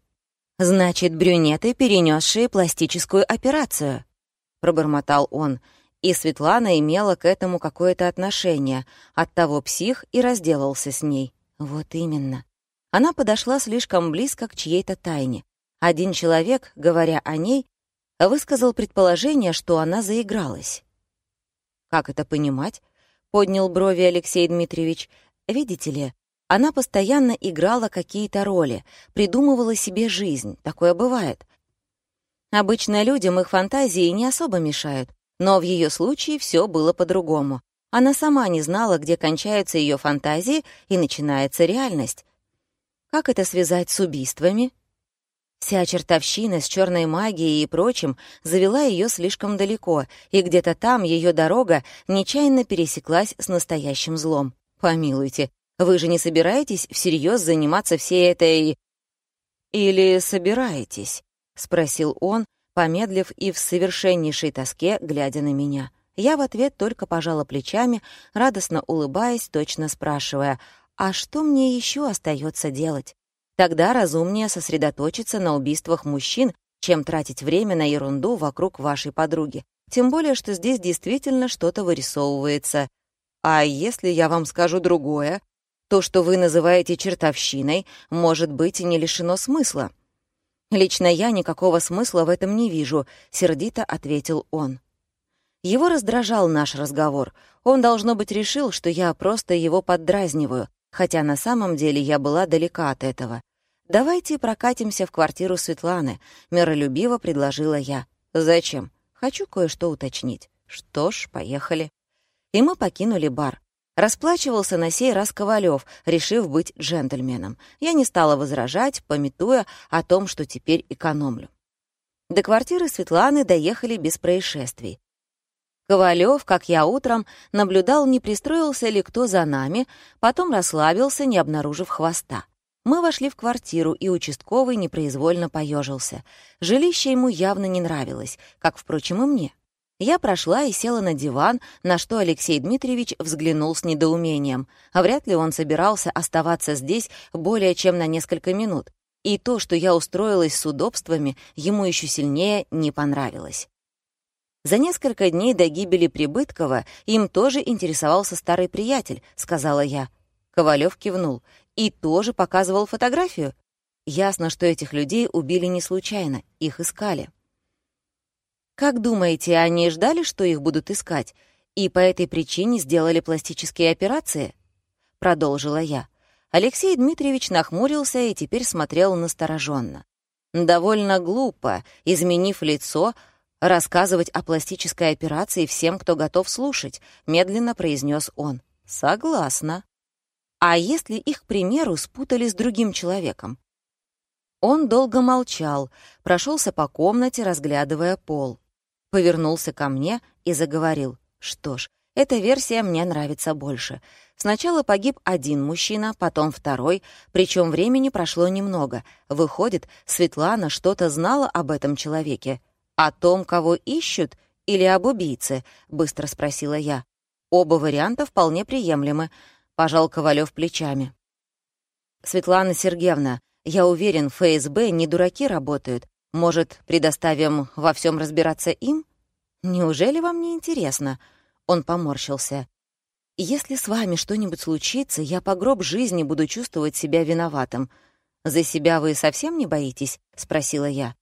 «Значит, брюнеты, перенесшие пластическую операцию», — пробормотал он. И Светлана имела к этому какое-то отношение. Оттого псих и разделался с ней. Вот именно. Она подошла слишком близко к чьей-то тайне. Один человек, говоря о ней, высказал предположение, что она заигралась. «Как это понимать?» — поднял брови Алексей Дмитриевич. «Видите ли, она постоянно играла какие-то роли, придумывала себе жизнь. Такое бывает. Обычно людям их фантазии не особо мешают, но в ее случае все было по-другому. Она сама не знала, где кончаются ее фантазии и начинается реальность. Как это связать с убийствами? Вся чертовщина с черной магией и прочим завела ее слишком далеко, и где-то там ее дорога нечаянно пересеклась с настоящим злом. Помилуйте, вы же не собираетесь всерьез заниматься всей этой... Или собираетесь? Спросил он, помедлив и в совершеннейшей тоске, глядя на меня. Я в ответ только пожала плечами, радостно улыбаясь, точно спрашивая, «А что мне еще остается делать?» Тогда разумнее сосредоточиться на убийствах мужчин, чем тратить время на ерунду вокруг вашей подруги. Тем более, что здесь действительно что-то вырисовывается. А если я вам скажу другое? То, что вы называете чертовщиной, может быть, не лишено смысла. Лично я никакого смысла в этом не вижу, сердито ответил он. Его раздражал наш разговор. Он, должно быть, решил, что я просто его поддразниваю, хотя на самом деле я была далека от этого. «Давайте прокатимся в квартиру Светланы», — миролюбиво предложила я. «Зачем? Хочу кое-что уточнить». «Что ж, поехали». И мы покинули бар. Расплачивался на сей раз Ковалев, решив быть джентльменом. Я не стала возражать, пометуя о том, что теперь экономлю. До квартиры Светланы доехали без происшествий. Ковалев, как я утром, наблюдал, не пристроился ли кто за нами, потом расслабился, не обнаружив хвоста. Мы вошли в квартиру, и участковый непроизвольно поежился. Жилище ему явно не нравилось, как, впрочем, и мне. Я прошла и села на диван, на что Алексей Дмитриевич взглянул с недоумением. Вряд ли он собирался оставаться здесь более чем на несколько минут. И то, что я устроилась с удобствами, ему еще сильнее не понравилось. За несколько дней до гибели Прибыткова им тоже интересовался старый приятель, сказала я. Ковалев кивнул. И тоже показывал фотографию. Ясно, что этих людей убили не случайно, их искали. Как думаете, они ждали, что их будут искать, и по этой причине сделали пластические операции? Продолжила я. Алексей Дмитриевич нахмурился и теперь смотрел настороженно. Довольно глупо, изменив лицо, рассказывать о пластической операции всем, кто готов слушать, медленно произнес он. Согласна. А если их, к примеру, спутали с другим человеком? Он долго молчал, прошелся по комнате, разглядывая пол. Повернулся ко мне и заговорил. Что ж, эта версия мне нравится больше. Сначала погиб один мужчина, потом второй, причем времени прошло немного. Выходит, Светлана что-то знала об этом человеке. О том, кого ищут, или об убийце? Быстро спросила я. Оба варианта вполне приемлемы. Пожал Ковалев плечами. Светлана Сергеевна, я уверен, ФСБ не дураки работают. Может, предоставим во всем разбираться им? Неужели вам не интересно? Он поморщился. Если с вами что-нибудь случится, я по гроб жизни буду чувствовать себя виноватым. За себя вы совсем не боитесь? спросила я.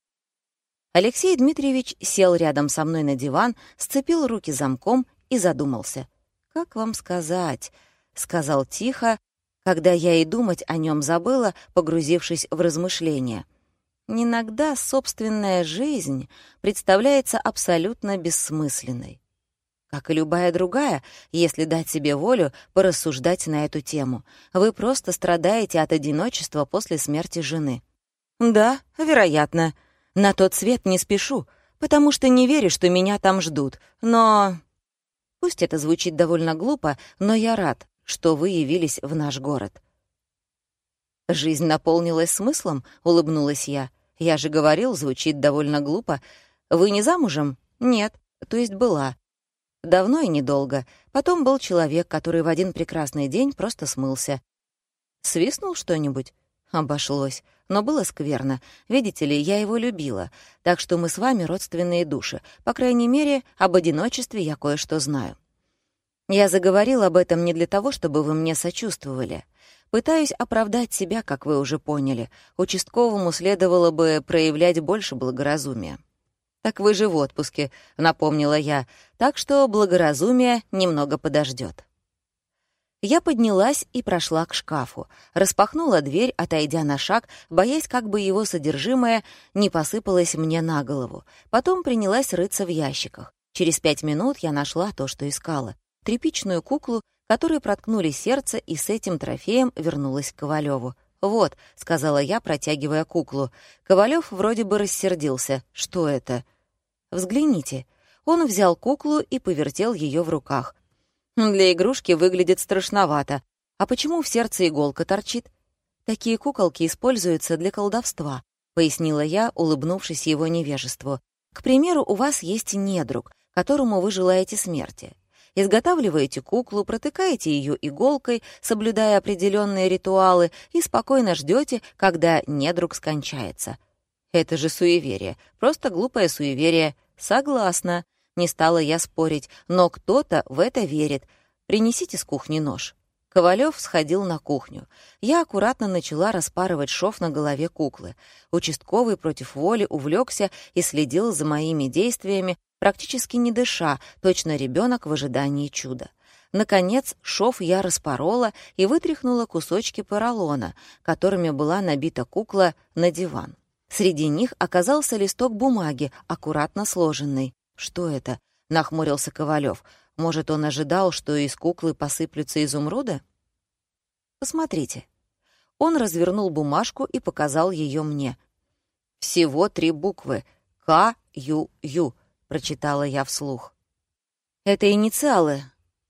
Алексей Дмитриевич сел рядом со мной на диван, сцепил руки замком и задумался. «Как вам сказать?» — сказал тихо, когда я и думать о нем забыла, погрузившись в размышления. Иногда собственная жизнь представляется абсолютно бессмысленной как и любая другая, если дать себе волю порассуждать на эту тему. Вы просто страдаете от одиночества после смерти жены. Да, вероятно. На тот свет не спешу, потому что не верю, что меня там ждут. Но... Пусть это звучит довольно глупо, но я рад, что вы явились в наш город. Жизнь наполнилась смыслом, улыбнулась я. Я же говорил, звучит довольно глупо. Вы не замужем? Нет, то есть была. Давно и недолго. Потом был человек, который в один прекрасный день просто смылся. Свистнул что-нибудь? Обошлось. Но было скверно. Видите ли, я его любила. Так что мы с вами родственные души. По крайней мере, об одиночестве я кое-что знаю. Я заговорил об этом не для того, чтобы вы мне сочувствовали. Пытаюсь оправдать себя, как вы уже поняли. Участковому следовало бы проявлять больше благоразумия. «Так вы же в отпуске», — напомнила я, «так что благоразумие немного подождет. Я поднялась и прошла к шкафу, распахнула дверь, отойдя на шаг, боясь, как бы его содержимое не посыпалось мне на голову. Потом принялась рыться в ящиках. Через пять минут я нашла то, что искала. Тряпичную куклу, которой проткнули сердце, и с этим трофеем вернулась к Ковалеву. «Вот», — сказала я, протягивая куклу. Ковалев вроде бы рассердился. «Что это?» «Взгляните». Он взял куклу и повертел ее в руках. Для игрушки выглядит страшновато. А почему в сердце иголка торчит? Такие куколки используются для колдовства, пояснила я, улыбнувшись его невежеству. К примеру, у вас есть недруг, которому вы желаете смерти. Изготавливаете куклу, протыкаете ее иголкой, соблюдая определенные ритуалы, и спокойно ждете, когда недруг скончается. Это же суеверие, просто глупое суеверие. Согласна. Не стала я спорить, но кто-то в это верит. Принесите с кухни нож. Ковалев сходил на кухню. Я аккуратно начала распарывать шов на голове куклы. Участковый против воли увлекся и следил за моими действиями, практически не дыша, точно ребенок в ожидании чуда. Наконец, шов я распорола и вытряхнула кусочки поролона, которыми была набита кукла, на диван. Среди них оказался листок бумаги, аккуратно сложенный. «Что это?» — нахмурился Ковалев. «Может, он ожидал, что из куклы посыплются изумруды?» «Посмотрите». Он развернул бумажку и показал ее мне. «Всего три буквы. К-Ю-Ю», — прочитала я вслух. «Это инициалы.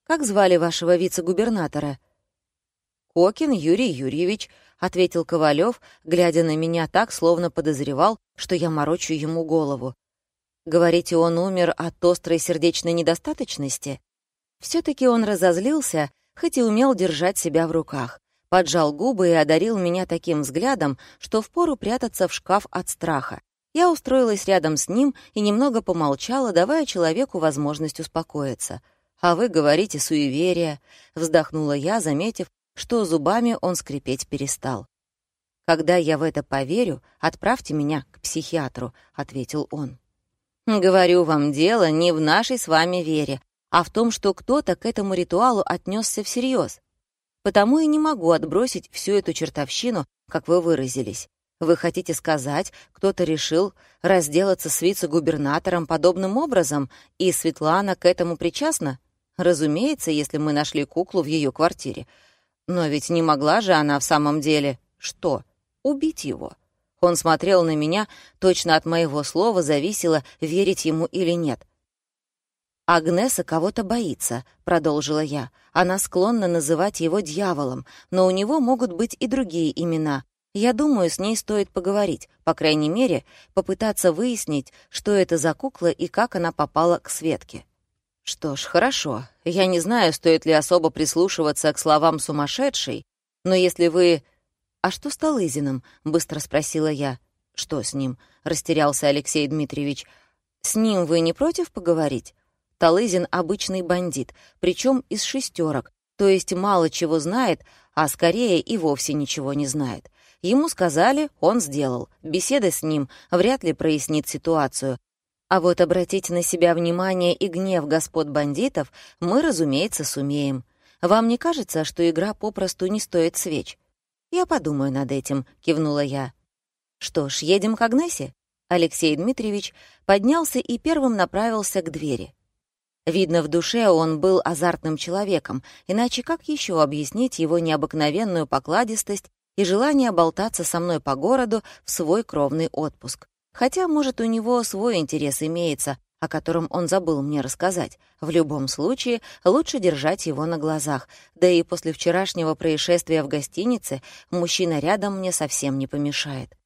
Как звали вашего вице-губернатора?» «Кокин Юрий Юрьевич», — ответил Ковалев, глядя на меня так, словно подозревал, что я морочу ему голову. «Говорите, он умер от острой сердечной недостаточности?» все таки он разозлился, хоть и умел держать себя в руках. поджал губы и одарил меня таким взглядом, что впору прятаться в шкаф от страха. Я устроилась рядом с ним и немного помолчала, давая человеку возможность успокоиться. «А вы говорите суеверие», — вздохнула я, заметив, что зубами он скрипеть перестал. «Когда я в это поверю, отправьте меня к психиатру», — ответил он. «Говорю вам, дело не в нашей с вами вере, а в том, что кто-то к этому ритуалу отнесся всерьез. Потому и не могу отбросить всю эту чертовщину, как вы выразились. Вы хотите сказать, кто-то решил разделаться с вице-губернатором подобным образом, и Светлана к этому причастна? Разумеется, если мы нашли куклу в ее квартире. Но ведь не могла же она в самом деле... Что? Убить его? Он смотрел на меня, точно от моего слова зависело, верить ему или нет. «Агнеса кого-то боится», — продолжила я. «Она склонна называть его дьяволом, но у него могут быть и другие имена. Я думаю, с ней стоит поговорить, по крайней мере, попытаться выяснить, что это за кукла и как она попала к Светке». «Что ж, хорошо. Я не знаю, стоит ли особо прислушиваться к словам сумасшедшей, но если вы...» «А что с Талызиным?» — быстро спросила я. «Что с ним?» — растерялся Алексей Дмитриевич. «С ним вы не против поговорить?» Талызин — обычный бандит, причем из шестерок, то есть мало чего знает, а скорее и вовсе ничего не знает. Ему сказали, он сделал. Беседа с ним вряд ли прояснит ситуацию. А вот обратить на себя внимание и гнев господ бандитов мы, разумеется, сумеем. Вам не кажется, что игра попросту не стоит свеч? «Я подумаю над этим», — кивнула я. «Что ж, едем к Агнесе?» Алексей Дмитриевич поднялся и первым направился к двери. Видно, в душе он был азартным человеком, иначе как еще объяснить его необыкновенную покладистость и желание болтаться со мной по городу в свой кровный отпуск? Хотя, может, у него свой интерес имеется, о котором он забыл мне рассказать. В любом случае, лучше держать его на глазах. Да и после вчерашнего происшествия в гостинице мужчина рядом мне совсем не помешает.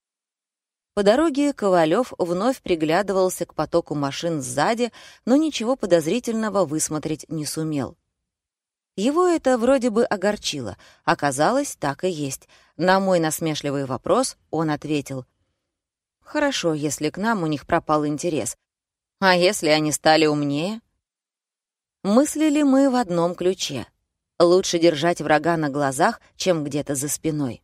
По дороге Ковалев вновь приглядывался к потоку машин сзади, но ничего подозрительного высмотреть не сумел. Его это вроде бы огорчило. Оказалось, так и есть. На мой насмешливый вопрос он ответил. «Хорошо, если к нам у них пропал интерес. А если они стали умнее?» Мыслили мы в одном ключе. Лучше держать врага на глазах, чем где-то за спиной.